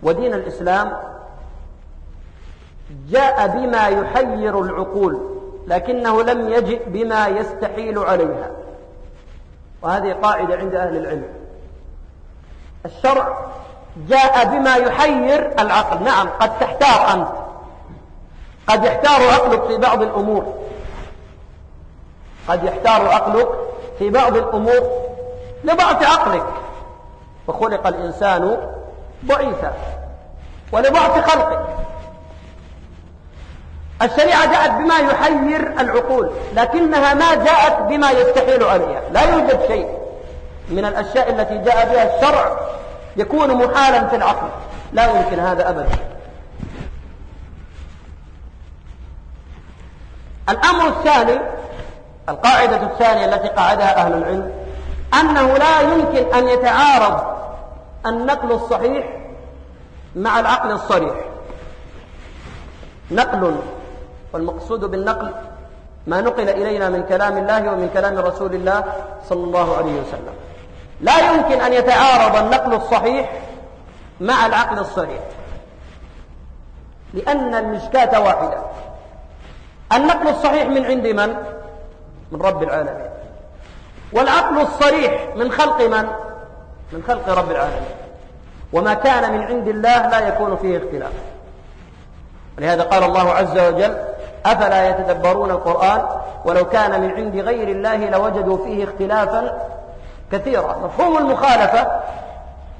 ودين الإسلام جاء بما يحير العقول لكنه لم يجئ بما يستحيل عليها. وهذه قاعدة عند أهل العلم. الشرع جاء بما يحير العقل. نعم قد تحتار أنت. قد يحتار عقلك في بعض الأمور. قد يحتار عقلك في بعض الأمور لضعف عقلك. وخلق الإنسان ضعيفا ولضعف خلقه. الشريعة جاءت بما يحير العقول لكنها ما جاءت بما يستحيل عليها لا يوجد شيء من الأشياء التي جاء بها الشرع يكون محالا في العقل. لا يمكن هذا أبدا. الأمر الثاني القاعدة الثانية التي قعدها أهل العلم أنه لا يمكن أن يتعارض النقل الصحيح مع العقل الصريح. نقل والمقصود بالنقل ما نقل إلينا من كلام الله ومن كلام رسول الله صلى الله عليه وسلم. لا يمكن أن يتعارض النقل الصحيح مع العقل الصريح. لأن المشكاة واحدة. النقل الصحيح من عند من؟ من رب العالمين. والعقل الصريح من خلق من؟ من خلق رب العالمين. وما كان من عند الله لا يكون فيه اختلاف. ولهذا قال الله عز وجل أفلا يتدبرون القرآن؟ ولو كان من عند غير الله لوجدوا فيه اختلافا كثيرا. مفهوم المخالفة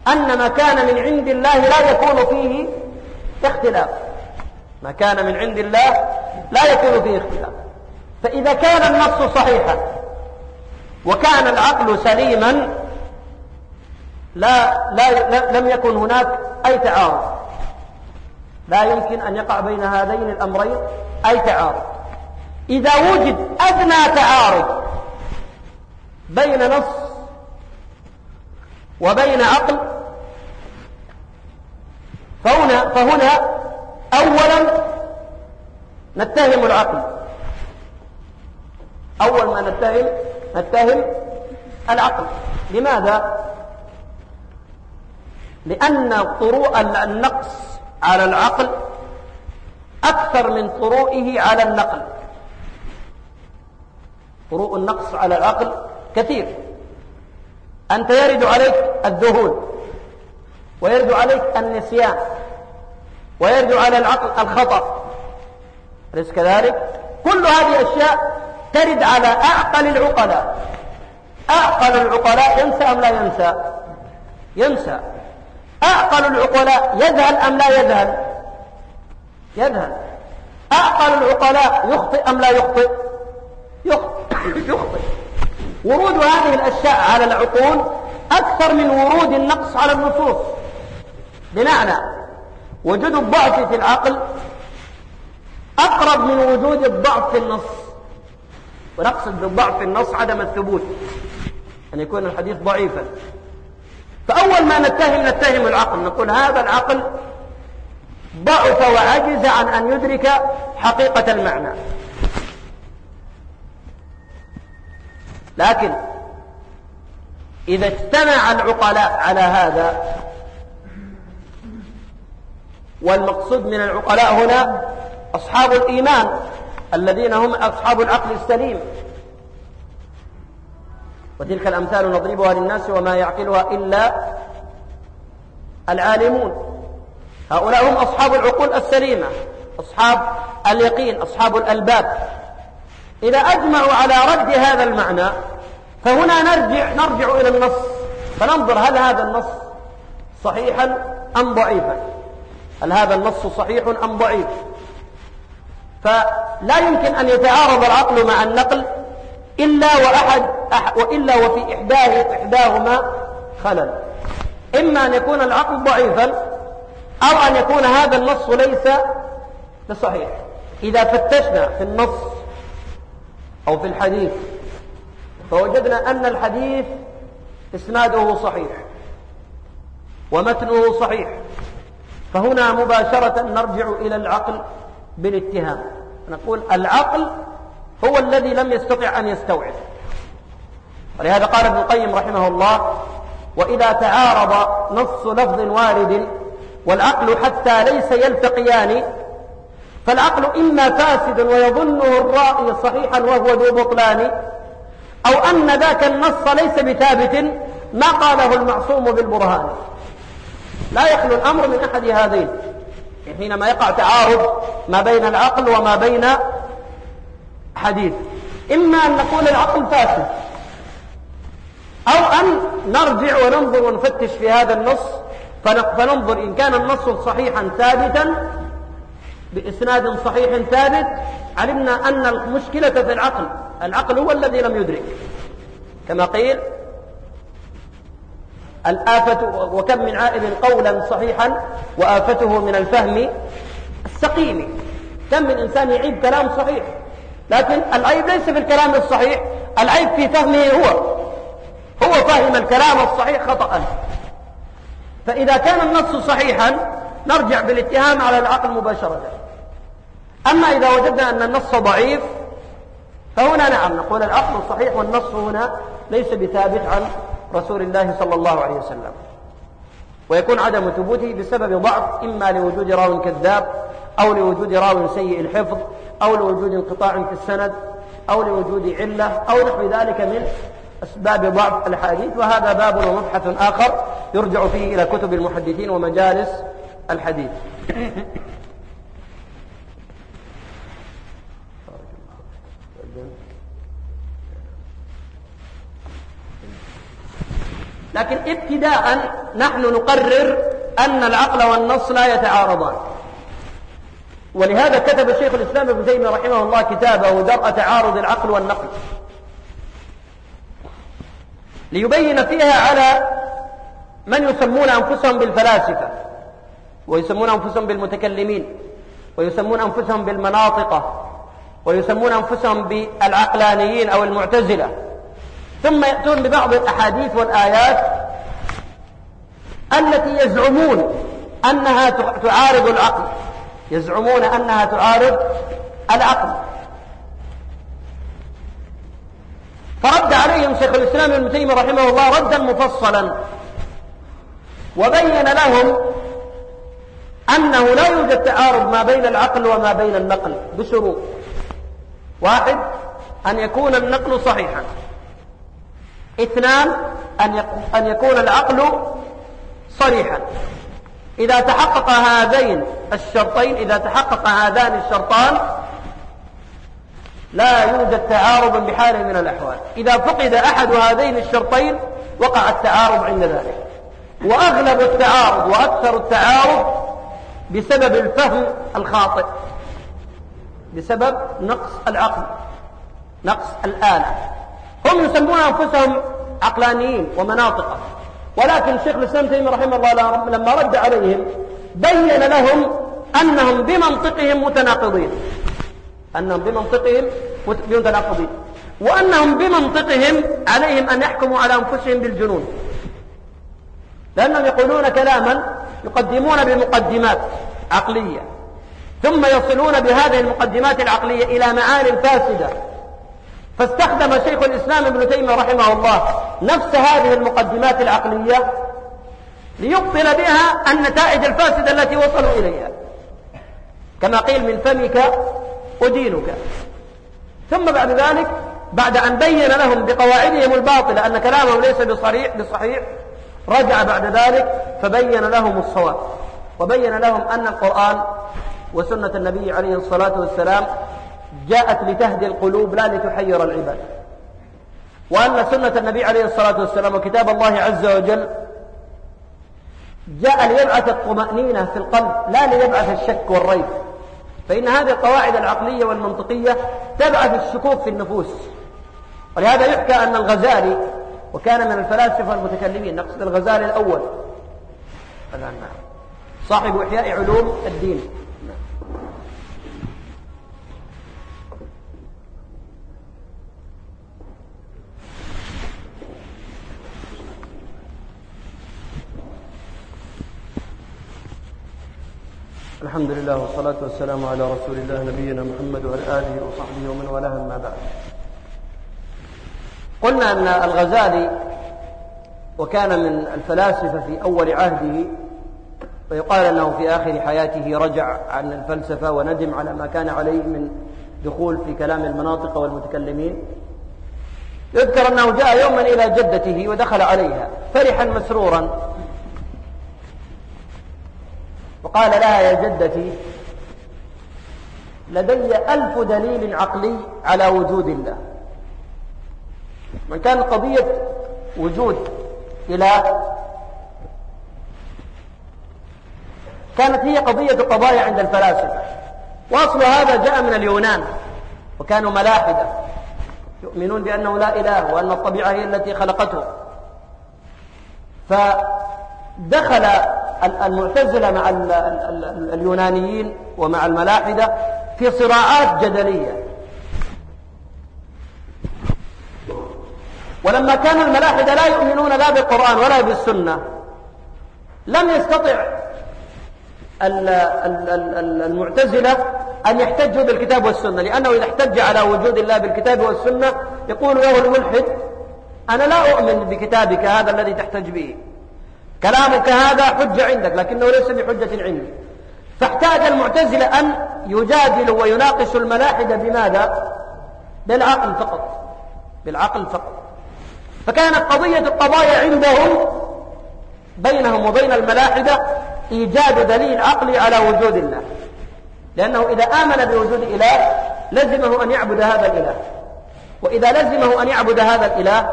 أن ما كان من عند الله لا يكون فيه اختلاف. ما كان من عند الله لا يكون فيه اختلاف. فإذا كان النص صحيحا وكان العقل سليما لا, لا لم يكن هناك أي تعارض. لا يمكن أن يقع بين هذين الأمرين أي تعارض. إذا وجد أدنى تعارض بين نص وبين عقل فهنا فهنا أولا نتهم العقل. أول ما نتهم نتهم العقل لماذا؟ لأن طروء النقص على العقل أكثر من طروئه على النقل طروء النقص على العقل كثير أنت يرد عليك الذهول ويرد عليك النسيان ويرد على العقل الخطأ أليس كذلك؟ كل هذه أشياء ترد على أعقل العقلاء. أعقل العقلاء ينسى أم لا ينسى؟ ينسى. أعقل العقلاء يذهل أم لا يذهل؟ يذهل. أعقل العقلاء يخطئ أم لا يخطئ؟ يخطئ. ورود هذه الأشياء على العقول أكثر من ورود النقص على النصوص. بمعنى وجود الضعف في العقل أقرب من وجود الضعف في النص. ونقصد بالضعف النص عدم الثبوت. أن يكون الحديث ضعيفا. فأول ما نتهم نتهم العقل. نقول هذا العقل ضعف وعجز عن أن يدرك حقيقة المعنى. لكن إذا اجتمع العقلاء على هذا والمقصود من العقلاء هنا أصحاب الإيمان. الذين هم أصحاب العقل السليم. وتلك الأمثال نضربها للناس وما يعقلها إلا العالمون. هؤلاء هم أصحاب العقول السليمة أصحاب اليقين أصحاب الألباب. إذا أجمعوا على رد هذا المعنى فهنا نرجع نرجع إلى النص فننظر هل هذا النص صحيحا أم ضعيفا. هل هذا النص صحيح أم ضعيف؟ فلا يمكن أن يتعارض العقل مع النقل إلا وأحد وإلا وفي إحداه إحداهما خلل. إما أن يكون العقل ضعيفا أو أن يكون هذا النص ليس بصحيح إذا فتشنا في النص أو في الحديث فوجدنا أن الحديث إسناده صحيح ومتنه صحيح. فهنا مباشرة نرجع إلى العقل بالاتهام. نقول العقل هو الذي لم يستطع أن يستوعب. ولهذا قال ابن القيم رحمه الله وإذا تعارض نص لفظ وارد والعقل حتى ليس يلتقيان فالعقل إما فاسد ويظنه الرائي صحيحا وهو ذو بطلان أو أن ذاك النص ليس بثابت ما قاله المعصوم بالبرهان. لا يخلو الأمر من أحد هذين. حينما يقع تعارض ما بين العقل وما بين حديث. إما أن نقول العقل فاسد أو أن نرجع وننظر ونفتش في هذا النص فننظر إن كان النص صحيحا ثابتا بإسناد صحيح ثابت علمنا أن المشكلة في العقل العقل هو الذي لم يدرك. كما قيل الآفة وكم من عائد قولا صحيحا وآفته من الفهم السقيم. كم من إنسان يعيب كلام صحيح. لكن العيب ليس في الكلام الصحيح العيب في فهمه هو. هو فهم الكلام الصحيح خطأ. فإذا كان النص صحيحا نرجع بالاتهام على العقل مباشرة. أما إذا وجدنا أن النص ضعيف فهنا نعم نقول العقل صحيح والنص هنا ليس بثابت عن رسول الله صلى الله عليه وسلم. ويكون عدم ثبوته بسبب ضعف إما لوجود راو كذاب أو لوجود راو سيء الحفظ أو لوجود انقطاع في السند أو لوجود علة أو نحو ذلك من أسباب ضعف الحديث. وهذا باب ومبحث آخر يرجع فيه إلى كتب المحدثين ومجالس الحديث. لكن ابتداء نحن نقرر أن العقل والنص لا يتعارضان. ولهذا كتب الشيخ الإسلام ابن تيمية رحمه الله كتابه درء تعارض العقل والنقل. ليبين فيها على من يسمون أنفسهم بالفلاسفة ويسمون أنفسهم بالمتكلمين ويسمون أنفسهم بالمناطقة ويسمون أنفسهم بالعقلانيين أو المعتزلة. ثم يأتون ببعض الأحاديث والآيات التي يزعمون أنها تعارض العقل. يزعمون أنها تعارض العقل. فرد عليهم شيخ الإسلام ابن تيمية رحمه الله ردا مفصلا وبين لهم أنه لا يوجد تعارض ما بين العقل وما بين النقل بشروط. واحد أن يكون النقل صحيحا. اثنان أن يكون العقل صريحا. إذا تحقق هذين الشرطين إذا تحقق هذان الشرطان لا يوجد تعارض بحال من الأحوال. إذا فقد أحد هذين الشرطين وقع التعارض عند ذلك. وأغلب التعارض وأكثر التعارض بسبب الفهم الخاطئ. بسبب نقص العقل نقص الآلة. هم يسمون أنفسهم عقلانيين ومناطق. ولكن شيخ الإسلام تيمية رحمه الله لما رد عليهم بين لهم أنهم بمنطقهم متناقضين. أنهم بمنطقهم متناقضين وأنهم بمنطقهم عليهم أن يحكموا على أنفسهم بالجنون. لأنهم يقولون كلاما يقدمون بمقدمات عقلية. ثم يصلون بهذه المقدمات العقلية إلى معان فاسدة. فاستخدم شيخ الإسلام ابن تيمية رحمه الله نفس هذه المقدمات العقلية ليبطل بها النتائج الفاسدة التي وصلوا إليها. كما قيل من فمك أدينك. ثم بعد ذلك بعد أن بين لهم بقواعدهم الباطلة أن كلامهم ليس بصريح بصحيح رجع بعد ذلك فبين لهم الصواب. وبين لهم أن القرآن وسنة النبي عليه الصلاة والسلام جاءت لتهدي القلوب لا لتحير العباد. وأن سنة النبي عليه الصلاة والسلام وكتاب الله عز وجل جاء ليبعث الطمأنينة في القلب لا ليبعث الشك والريب. فإن هذه القواعد العقلية والمنطقية تبعث الشكوك في النفوس. ولهذا يحكى أن الغزالي وكان من الفلاسفة المتكلمين نقصد الغزالي الأول. صاحب إحياء علوم الدين. الحمد لله والصلاة والسلام على رسول الله نبينا محمد وعلى آله وصحبه ومن والاه ما بعد. قلنا أن الغزالي وكان من الفلاسفة في أول عهده ويقال أنه في آخر حياته رجع عن الفلسفة وندم على ما كان عليه من دخول في كلام المناطق والمتكلمين. يذكر أنه جاء يوما إلى جدته ودخل عليها فرحا مسرورا. وقال لها يا جدتي لدي ألف دليل عقلي على وجود الله. من كان قضية وجود إله كانت هي قضية قضايا عند الفلاسفة. وأصل هذا جاء من اليونان وكانوا ملاحدة يؤمنون بأنه لا إله وأن الطبيعة هي التي خلقته. فدخل المعتزلة مع اليونانيين ومع الملاحدة في صراعات جدلية. ولما كان الملاحدة لا يؤمنون لا بالقرآن ولا بالسنة لم يستطع المعتزلة أن يحتجوا بالكتاب والسنة لأنه إذا احتج على وجود الله بالكتاب والسنة يقول له الملحد أنا لا أؤمن بكتابك هذا الذي تحتج به. كلامك هذا حجة عندك لكنه ليس بحجة عندي. فاحتاج المعتزلة أن يجادلوا ويناقشوا الملاحدة بماذا؟ بالعقل فقط. بالعقل فقط. فكانت قضية القضايا عندهم بينهم وبين الملاحدة إيجاد دليل عقلي على وجود الله. لأنه إذا آمن بوجود إله لزمه أن يعبد هذا الإله. وإذا لزمه أن يعبد هذا الإله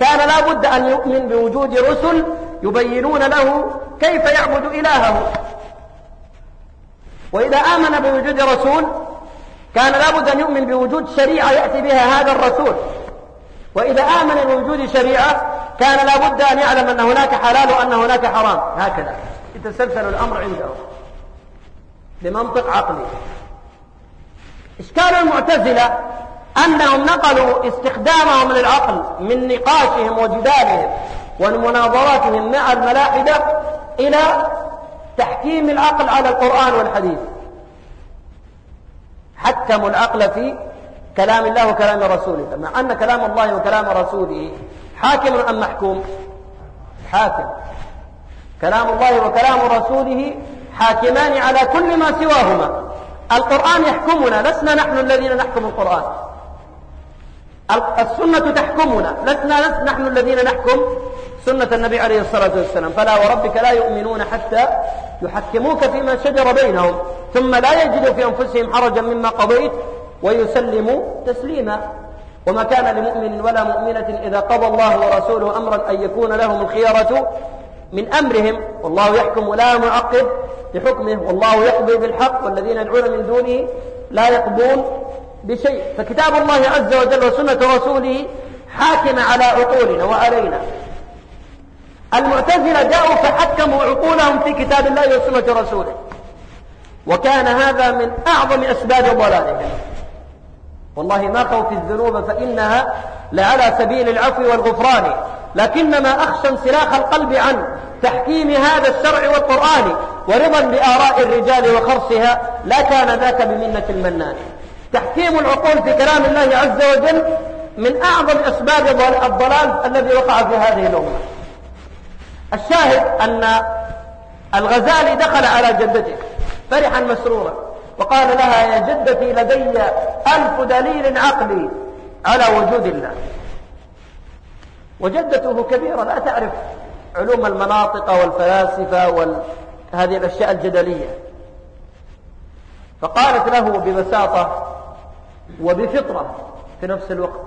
كان لا بد أن يؤمن بوجود رسل يبينون له كيف يعبد إلهه. وإذا آمن بوجود رسول كان لا بد أن يؤمن بوجود شريعة يأتي بها هذا الرسول. وإذا آمن بوجود شريعة كان لا بد أن يعلم أن هناك حلال وأن هناك حرام. هكذا. يتسلسل الأمر عنده. بمنطق عقلي. إشكال المعتزلة أنهم نقلوا استخدامهم للعقل من نقاشهم وجدالهم. ومناظراتهم مع الملاحدة إلى تحكيم العقل على القرآن والحديث. حكموا العقل في كلام الله وكلام رسوله. مع أن كلام الله وكلام رسوله حاكم أم محكوم؟ حاكم. كلام الله وكلام رسوله حاكمان على كل ما سواهما. القرآن يحكمنا لسنا نحن الذين نحكم القرآن. السنة تحكمنا لسنا نحن الذين نحكم سنة النبي عليه الصلاة والسلام. فلا وربك لا يؤمنون حتى يحكموك فيما شجر بينهم. ثم لا يجدوا في أنفسهم حرجا مما قضيت ويسلموا تسليما. وما كان لمؤمن ولا مؤمنة إذا قضى الله ورسوله أمرا أن يكون لهم الخيرة من أمرهم. والله يحكم ولا معقب لحكمه والله يقضي بالحق. والذين يدعون من دونه لا يقضون بشيء. فكتاب الله عز وجل وسنة رسوله حاكم على عقولنا وعلينا. المعتزلة جاءوا فحكموا عقولهم في كتاب الله وسنة رسوله. وكان هذا من أعظم أسباب ضلالهم. والله ما خوف الذنوب فإنها لعلى سبيل العفو والغفران. لكنما أخشى انسلاخ القلب عن تحكيم هذا الشرع والقرآن ورضا بآراء الرجال وخرصها لا كان ذاك بمنة المنان. تحكيم العقول في كلام الله عز وجل من أعظم أسباب الضلال الذي وقع في هذه الأمة. الشاهد أن الغزالي دخل على جدته فرحا مسرورا وقال لها يا جدتي لدي ألف دليل عقلي على وجود الله. وجدته كبيرة لا تعرف علوم المناطق والفلاسفة وهذه الأشياء الجدلية. فقالت له ببساطة وبفطرة في نفس الوقت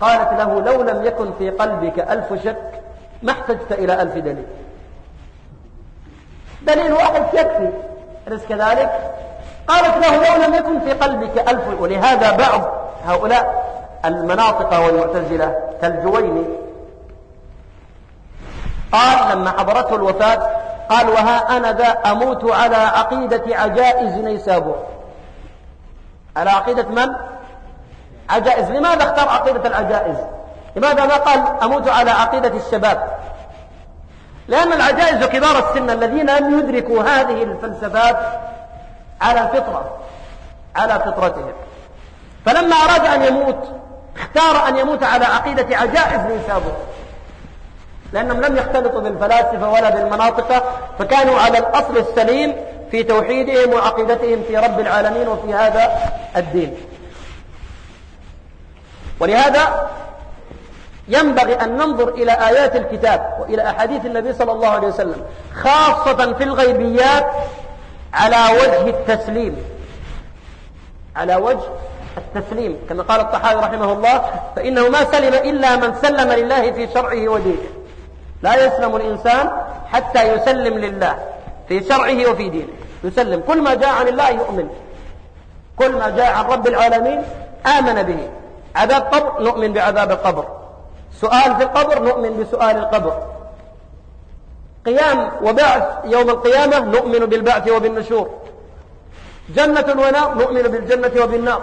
قالت له لو لم يكن في قلبك ألف شك ما احتجت إلى ألف دليل. دليل واحد يكفي. أليس كذلك؟ قالت له لو لم يكن في قلبك ألف ولهذا بعض هؤلاء المناطق والمعتزلة كالجويني. قال لما حضرته الوفاة قال وها أنا ذا أموت على عقيدة عجائز نيسابور. على عقيدة من؟ عجائز. لماذا اختار عقيدة العجائز؟ لماذا ما قال أموت على عقيدة الشباب؟ لأن العجائز كبار السن الذين لم يدركوا هذه الفلسفات على الفطرة على فطرتهم. فلما أراد أن يموت اختار أن يموت على عقيدة عجائز نيسابور لأنهم لم يختلطوا بالفلاسفة ولا بالمناطق فكانوا على الأصل السليم في توحيدهم وعقيدتهم في رب العالمين وفي هذا الدين. ولهذا ينبغي أن ننظر إلى آيات الكتاب وإلى أحاديث النبي صلى الله عليه وسلم خاصة في الغيبيات على وجه التسليم. على وجه التسليم. كما قال الطحاوي رحمه الله فإنه ما سلم إلا من سلم لله في شرعه ودينه. لا يسلم الإنسان حتى يسلم لله في شرعه وفي دينه. يسلم. كل ما جاء عن الله يؤمن. كل ما جاء عن رب العالمين آمن به. عذاب قبر نؤمن بعذاب القبر سؤال في القبر نؤمن بسؤال القبر. قيام وبعث يوم القيامة نؤمن بالبعث وبالنشور. جنة ونار نؤمن بالجنة وبالنار.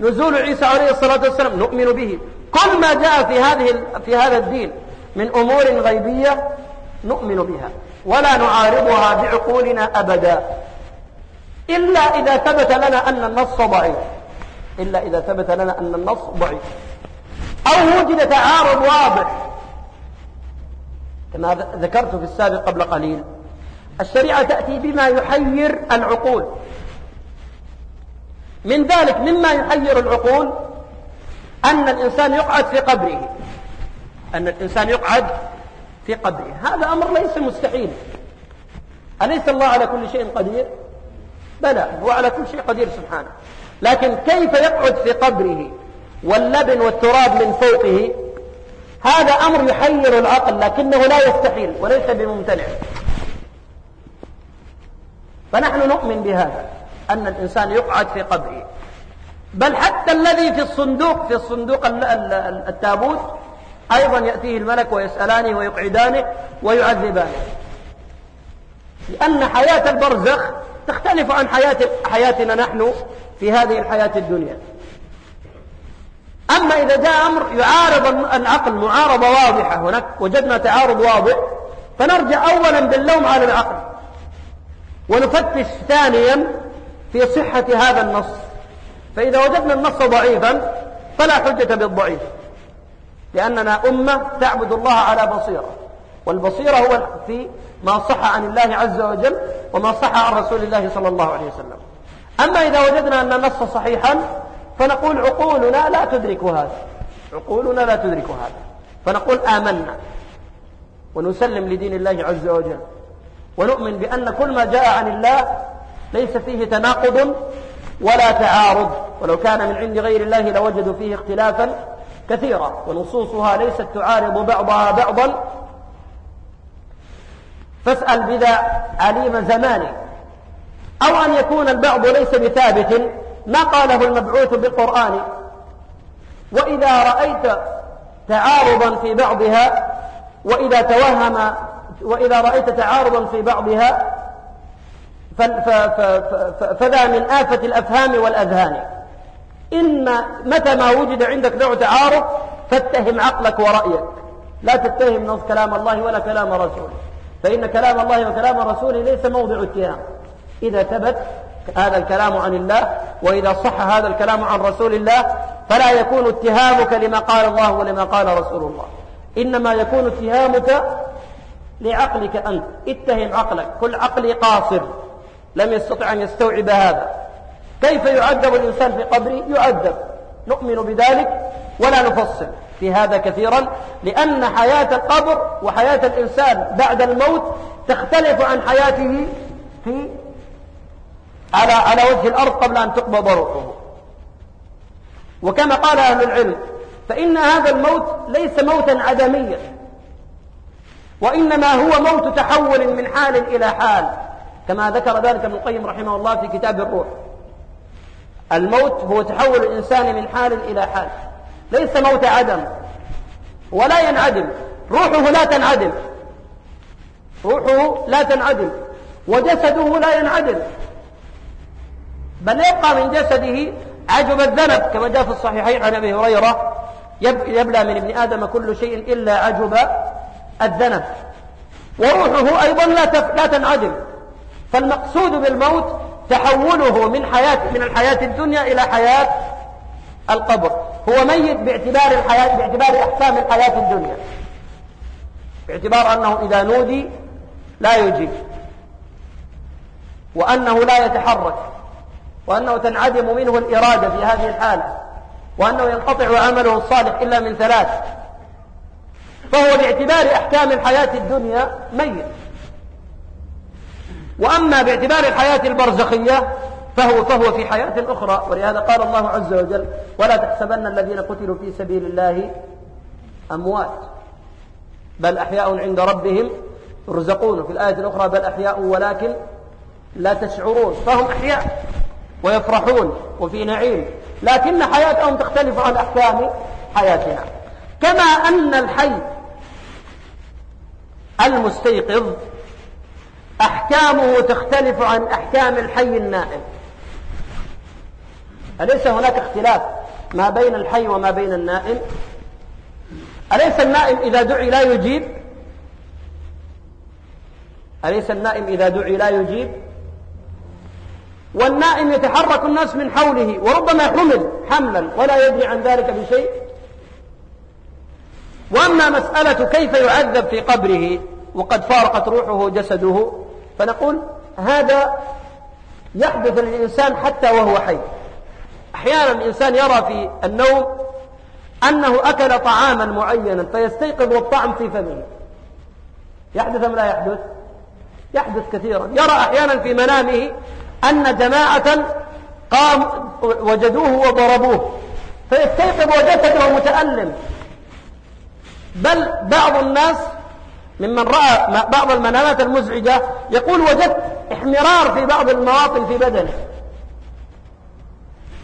نزول عيسى عليه الصلاة والسلام نؤمن به. كل ما جاء في هذه في هذا الدين من أمور غيبية نؤمن بها. ولا نعارضها بعقولنا أبدا. إلا إذا ثبت لنا أن النص ضعيف. إلا إذا ثبت لنا أن النص ضعيف. أو وجد تعارض واضح. كما ذكرت في السابق قبل قليل الشريعة تأتي بما يحير العقول. من ذلك مما يحير العقول أن الإنسان يقعد في قبره. أن الإنسان يقعد في قبره. هذا أمر ليس مستحيل. أليس الله على كل شيء قدير؟ بلى هو على كل شيء قدير سبحانه. لكن كيف يقعد في قبره؟ واللبن والتراب من فوقه. هذا أمر يحير العقل لكنه لا يستحيل وليس بممتنع. فنحن نؤمن بهذا أن الإنسان يقعد في قبره. بل حتى الذي في الصندوق في الصندوق التابوت أيضا يأتيه الملك ويسألانه ويقعدانه ويعذبانه. لأن حياة البرزخ تختلف عن حياة حياتنا نحن في هذه الحياة الدنيا. أما إذا جاء أمر يعارض العقل معارضة واضحة هناك وجدنا تعارض واضح فنرجع أولا باللوم على العقل ونفتش ثانيا في صحة هذا النص فإذا وجدنا النص ضعيفا فلا حجة بالضعيف لأننا أمة تعبد الله على بصيرة والبصيرة هو في ما صح عن الله عز وجل وما صح عن رسول الله صلى الله عليه وسلم. أما إذا وجدنا أن النص صحيحا فنقول عقولنا لا تدرك هذا. عقولنا لا تدرك هذا. فنقول آمنا. ونسلم لدين الله عز وجل. ونؤمن بأن كل ما جاء عن الله ليس فيه تناقض ولا تعارض. ولو كان من عند غير الله لوجدوا فيه اختلافا كثيرا. ونصوصها ليست تعارض بعضها بعضا. فاسأل بذا عليم زمانه. أو أن يكون البعض ليس بثابت ما قاله المبعوث بالقرآن. وإذا رأيت تعارضا في بعضها وإذا توهم وإذا رأيت تعارضا في بعضها فذا من آفة الأفهام والأذهان. إن متى ما وجد عندك نوع تعارض فاتهم عقلك ورأيك. لا تتهم نص كلام الله ولا كلام رسوله. فإن كلام الله وكلام رسوله ليس موضع اتهام. إذا ثبت هذا الكلام عن الله وإذا صح هذا الكلام عن رسول الله فلا يكون اتهامك لما قال الله ولما قال رسول الله. إنما يكون اتهامك لعقلك أنت. اتهم عقلك. كل عقلي قاصر. لم يستطع أن يستوعب هذا. كيف يعذب الإنسان في قبره؟ يعذب. نؤمن بذلك ولا نفصل في هذا كثيرا لأن حياة القبر وحياة الإنسان بعد الموت تختلف عن حياته في على على وجه الأرض قبل أن تقبض روحه وكما قال أهل العلم فإن هذا الموت ليس موتا عدميا وإنما هو موت تحول من حال إلى حال كما ذكر ذلك ابن القيم رحمه الله في كتاب الروح. الموت هو تحول الإنسان من حال إلى حال ليس موت عدم ولا ينعدم روحه لا تنعدم. روحه لا تنعدم وجسده لا ينعدم. بل يبقى من جسده عجب الذنب كما جاء في الصحيحين عن أبي هريرة يبلى من ابن آدم كل شيء إلا عجب الذنب. وروحه أيضا لا لا تنعدم فالمقصود بالموت تحوله من حياة من الحياة الدنيا إلى حياة القبر. هو ميت باعتبار الحياة باعتبار أحكام الحياة الدنيا. باعتبار أنه إذا نودي لا يجيب. وأنه لا يتحرك. وأنه تنعدم منه الإرادة في هذه الحالة وأنه ينقطع عمله الصالح إلا من ثلاث. فهو باعتبار أحكام الحياة الدنيا ميت. وأما باعتبار الحياة البرزخية فهو فهو في حياة أخرى. ولهذا قال الله عز وجل ولا تحسبن الذين قتلوا في سبيل الله أموات بل أحياء عند ربهم يرزقون. في الآية الأخرى بل أحياء ولكن لا تشعرون. فهم أحياء. ويفرحون وفي نعيم. لكن حياتهم تختلف عن أحكام حياتنا. كما أن الحي المستيقظ أحكامه تختلف عن أحكام الحي النائم. أليس هناك اختلاف ما بين الحي وما بين النائم؟ أليس النائم إذا دعي لا يجيب؟ أليس النائم إذا دعي لا يجيب؟ والنائم يتحرك الناس من حوله وربما حمل حملا ولا يدري عن ذلك بشيء. وأما مسألة كيف يعذب في قبره وقد فارقت روحه جسده فنقول هذا يحدث للإنسان حتى وهو حي. أحيانا الإنسان يرى في النوم أنه أكل طعاما معينا فيستيقظ والطعم في فمه. يحدث أم لا يحدث؟ يحدث كثيرا. يرى أحيانا في منامه أن جماعة قام وجدوه وضربوه. فيستيقظ وجسده متألم. بل بعض الناس ممن رأى بعض المنامات المزعجة يقول وجدت احمرار في بعض المواطن في بدنه.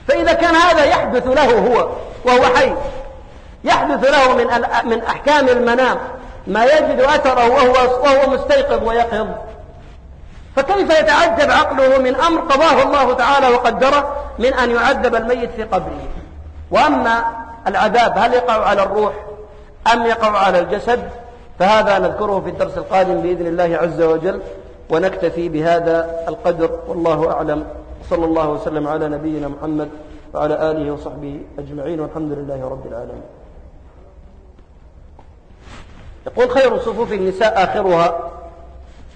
فإذا كان هذا يحدث له هو وهو حي يحدث له من من أحكام المنام ما يجد أثره وهو وهو مستيقظ ويقظ. فكيف يتعجب عقله من أمر قضاه الله تعالى وقدره من أن يعذب الميت في قبره؟ وأما العذاب هل يقع على الروح أم يقع على الجسد؟ فهذا نذكره في الدرس القادم بإذن الله عز وجل ونكتفي بهذا القدر والله أعلم. صلى الله وسلم على نبينا محمد وعلى آله وصحبه أجمعين والحمد لله رب العالمين. يقول خير صفوف النساء آخرها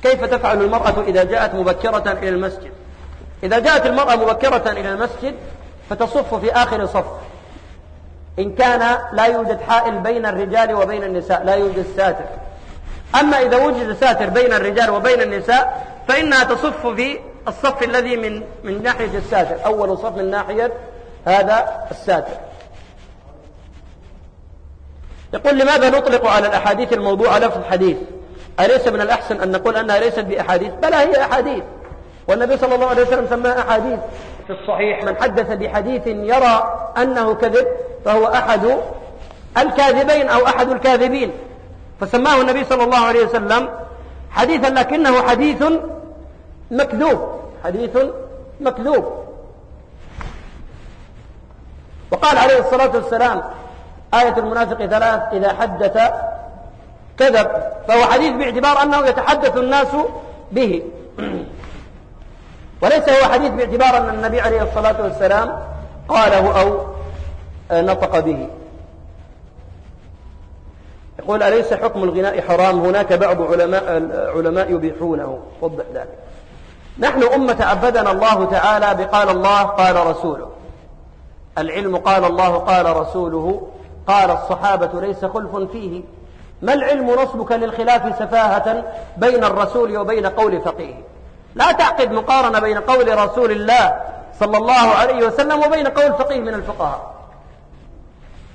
كيف تفعل المرأة إذا جاءت مبكرة إلى المسجد؟ إذا جاءت المرأة مبكرة إلى المسجد فتصف في آخر صف. إن كان لا يوجد حائل بين الرجال وبين النساء لا يوجد ساتر. أما إذا وجد ساتر بين الرجال وبين النساء فإنها تصف في الصف الذي من من ناحية الساتر. أول صف من ناحية هذا الساتر. يقول لماذا نطلق على الأحاديث الموضوعة لفظ حديث؟ أليس من الأحسن أن نقول أنها ليست بأحاديث؟ بلى هي أحاديث. والنبي صلى الله عليه وسلم سماها أحاديث. في الصحيح من حدث بحديث يرى أنه كذب فهو أحد الكاذبين أو أحد الكاذبين. فسماه النبي صلى الله عليه وسلم حديثا لكنه حديث مكذوب. حديث مكذوب. وقال عليه الصلاة والسلام آية المنافق ثلاث إذا حدث كذب فهو حديث باعتبار أنه يتحدث الناس به. وليس هو حديث باعتبار أن النبي عليه الصلاة والسلام قاله أو نطق به. يقول أليس حكم الغناء حرام؟ هناك بعض علماء العلماء يبيحونه. وضح ذلك. نحن أمة عبدنا الله تعالى بقال الله قال رسوله. العلم قال الله قال رسوله. قال الصحابة ليس خلف فيه. ما العلم نصبك للخلاف سفاهة بين الرسول وبين قول فقيه؟ لا تعقد مقارنة بين قول رسول الله صلى الله عليه وسلم وبين قول فقيه من الفقهاء.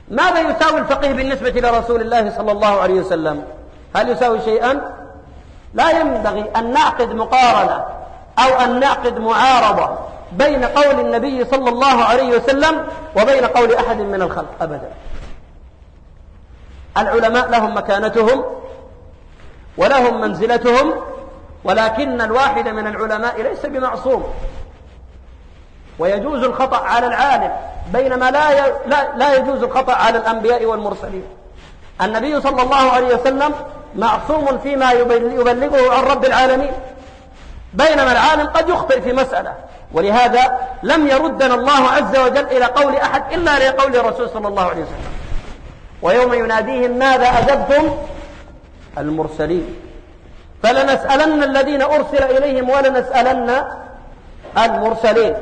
ماذا يساوي الفقيه بالنسبة لرسول الله صلى الله عليه وسلم؟ هل يساوي شيئا؟ لا ينبغي أن نعقد مقارنة أو أن نعقد معارضة بين قول النبي صلى الله عليه وسلم وبين قول أحد من الخلق أبدا. العلماء لهم مكانتهم ولهم منزلتهم ولكن الواحد من العلماء ليس بمعصوم. ويجوز الخطأ على العالم بينما لا لا, يجوز الخطأ على الأنبياء والمرسلين. النبي صلى الله عليه وسلم معصوم فيما يبلغه عن رب العالمين. بينما العالم قد يخطئ في مسألة. ولهذا لم يردنا الله عز وجل إلى قول أحد إلا لقول الرسول صلى الله عليه وسلم. ويوم يناديهم ماذا أجبتم؟ المرسلين. فلنسألن الذين أرسل إليهم ولنسألن المرسلين.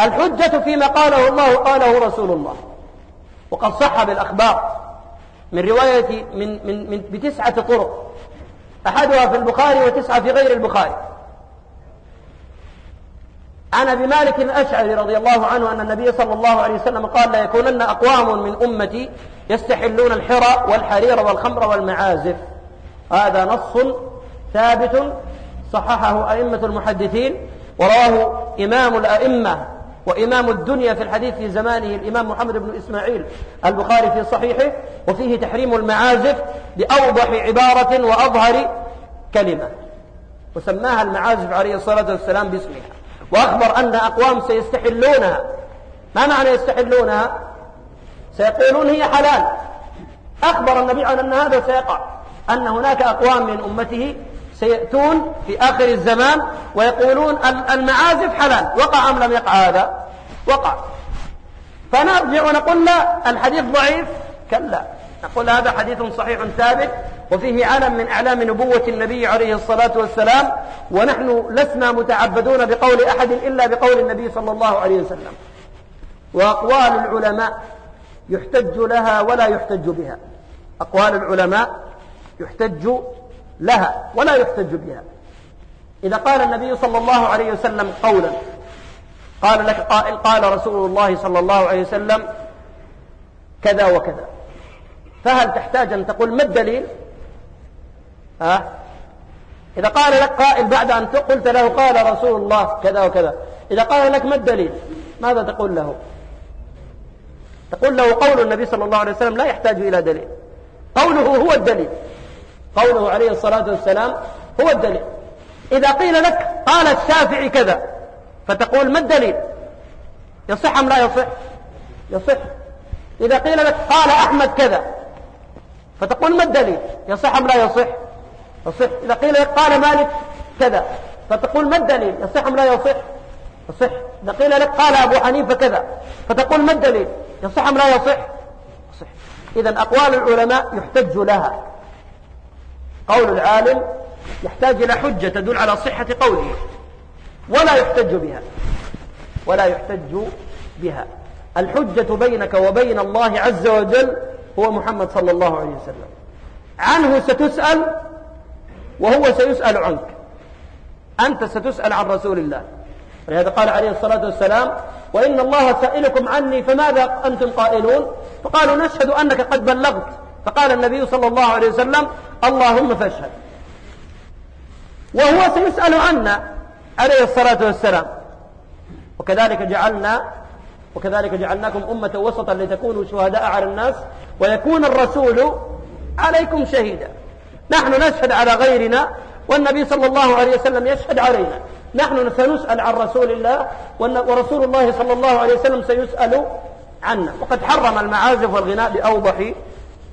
الحجة فيما قاله الله قاله رسول الله. وقد صح بالأخبار من رواية من, من, من بتسعة طرق. أحدها في البخاري وتسعة في غير البخاري. عن أبي مالك الأشعري رضي الله عنه أن النبي صلى الله عليه وسلم قال لا يكونن أقوام من أمتي يستحلون الحرى والحرير والخمر والمعازف. هذا نص ثابت صححه أئمة المحدثين ورواه إمام الأئمة وإمام الدنيا في الحديث في زمانه الإمام محمد بن إسماعيل البخاري في صحيحه وفيه تحريم المعازف بأوضح عبارة وأظهر كلمة وسماها المعازف عليه الصلاة والسلام باسمها. وأخبر أن أقوام سيستحلونها. ما معنى يستحلونها؟ سيقولون هي حلال. أخبر النبي عن أن هذا سيقع. أن هناك أقوام من أمته سيأتون في آخر الزمان ويقولون المعازف حلال. وقع أم لم يقع هذا؟ وقع. فنرجع ونقول لا الحديث ضعيف. كلا. نقول هذا حديث صحيح ثابت وفيه علم من أعلام نبوة النبي عليه الصلاة والسلام ونحن لسنا متعبدون بقول أحد إلا بقول النبي صلى الله عليه وسلم. وأقوال العلماء يحتج لها ولا يحتج بها. أقوال العلماء يحتج لها ولا يحتج بها. إذا قال النبي صلى الله عليه وسلم قولا قال لك قائل قال رسول الله صلى الله عليه وسلم كذا وكذا. فهل تحتاج أن تقول ما الدليل؟ ها؟ إذا قال لك قائل بعد أن قلت له قال رسول الله كذا وكذا. إذا قال لك ما الدليل؟ ماذا تقول له؟ تقول له قول النبي صلى الله عليه وسلم لا يحتاج إلى دليل. قوله هو الدليل. قوله عليه الصلاة والسلام هو الدليل. إذا قيل لك قال الشافعي كذا فتقول ما الدليل؟ يصح أم لا يصح؟ يصح. إذا قيل لك قال أحمد كذا فتقول ما الدليل؟ يصح أم لا يصح؟ يصح. إذا قيل قال مالك كذا فتقول ما الدليل؟ يصح أم لا يصح؟ يصح. إذا قيل لك قال أبو حنيفة كذا فتقول ما الدليل؟ يصح أم لا يصح؟ يصح. إذا أقوال العلماء يحتج لها. قول العالم يحتاج إلى حجة تدل على صحة قوله ولا يحتج بها. ولا يحتج بها. الحجة بينك وبين الله عز وجل هو محمد صلى الله عليه وسلم. عنه ستسأل وهو سيسأل عنك. أنت ستسأل عن رسول الله. ولهذا قال عليه الصلاة والسلام وإن الله سائلكم عني فماذا أنتم قائلون؟ فقالوا نشهد أنك قد بلغت. فقال النبي صلى الله عليه وسلم اللهم فاشهد. وهو سيسأل عنا عليه الصلاة والسلام. وكذلك جعلنا وكذلك جعلناكم أمة وسطا لتكونوا شهداء على الناس. ويكون الرسول عليكم شهيدا. نحن نشهد على غيرنا والنبي صلى الله عليه وسلم يشهد علينا. نحن سنسأل عن رسول الله ورسول الله صلى الله عليه وسلم سيسأل عنا. وقد حرم المعازف والغناء بأوضح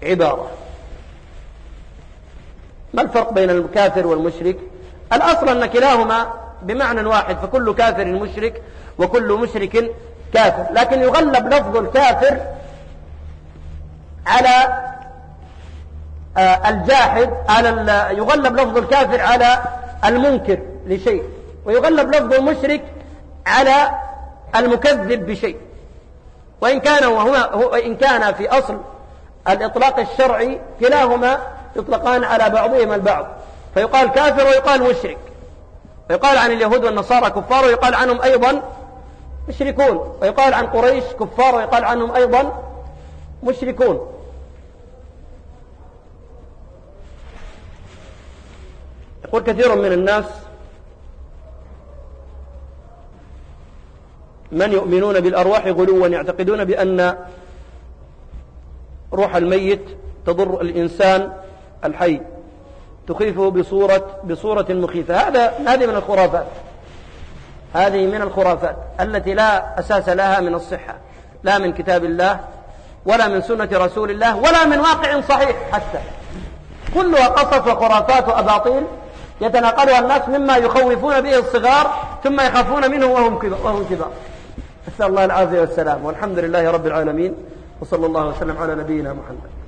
عبارة. ما الفرق بين الكافر والمشرك؟ الأصل أن كلاهما بمعنى واحد فكل كافر مشرك وكل مشرك كافر. لكن يغلب لفظ الكافر على آه، الجاحد على يغلب لفظ الكافر على المنكر لشيء ويغلب لفظ المشرك على المكذب بشيء. وإن كان وهو وإن كان في أصل الإطلاق الشرعي كلاهما يطلقان على بعضهما البعض. فيقال كافر ويقال مشرك. ويقال عن اليهود والنصارى كفار ويقال عنهم أيضا مشركون. ويقال عن قريش كفار ويقال عنهم أيضا مشركون. يقول كثير من الناس من يؤمنون بالأرواح غلوا يعتقدون بأن روح الميت تضر الإنسان الحي تخيفه بصورة بصورة مخيفة. هذا هذه من الخرافات. هذه من الخرافات التي لا أساس لها من الصحة لا من كتاب الله ولا من سنة رسول الله ولا من واقع صحيح حتى. كلها قصص وخرافات وأباطيل يتناقلها الناس مما يخوفون به الصغار ثم يخافون منه وهم كبار, نسأل الله العافية والسلام والحمد لله رب العالمين وصلى الله وسلم على نبينا محمد.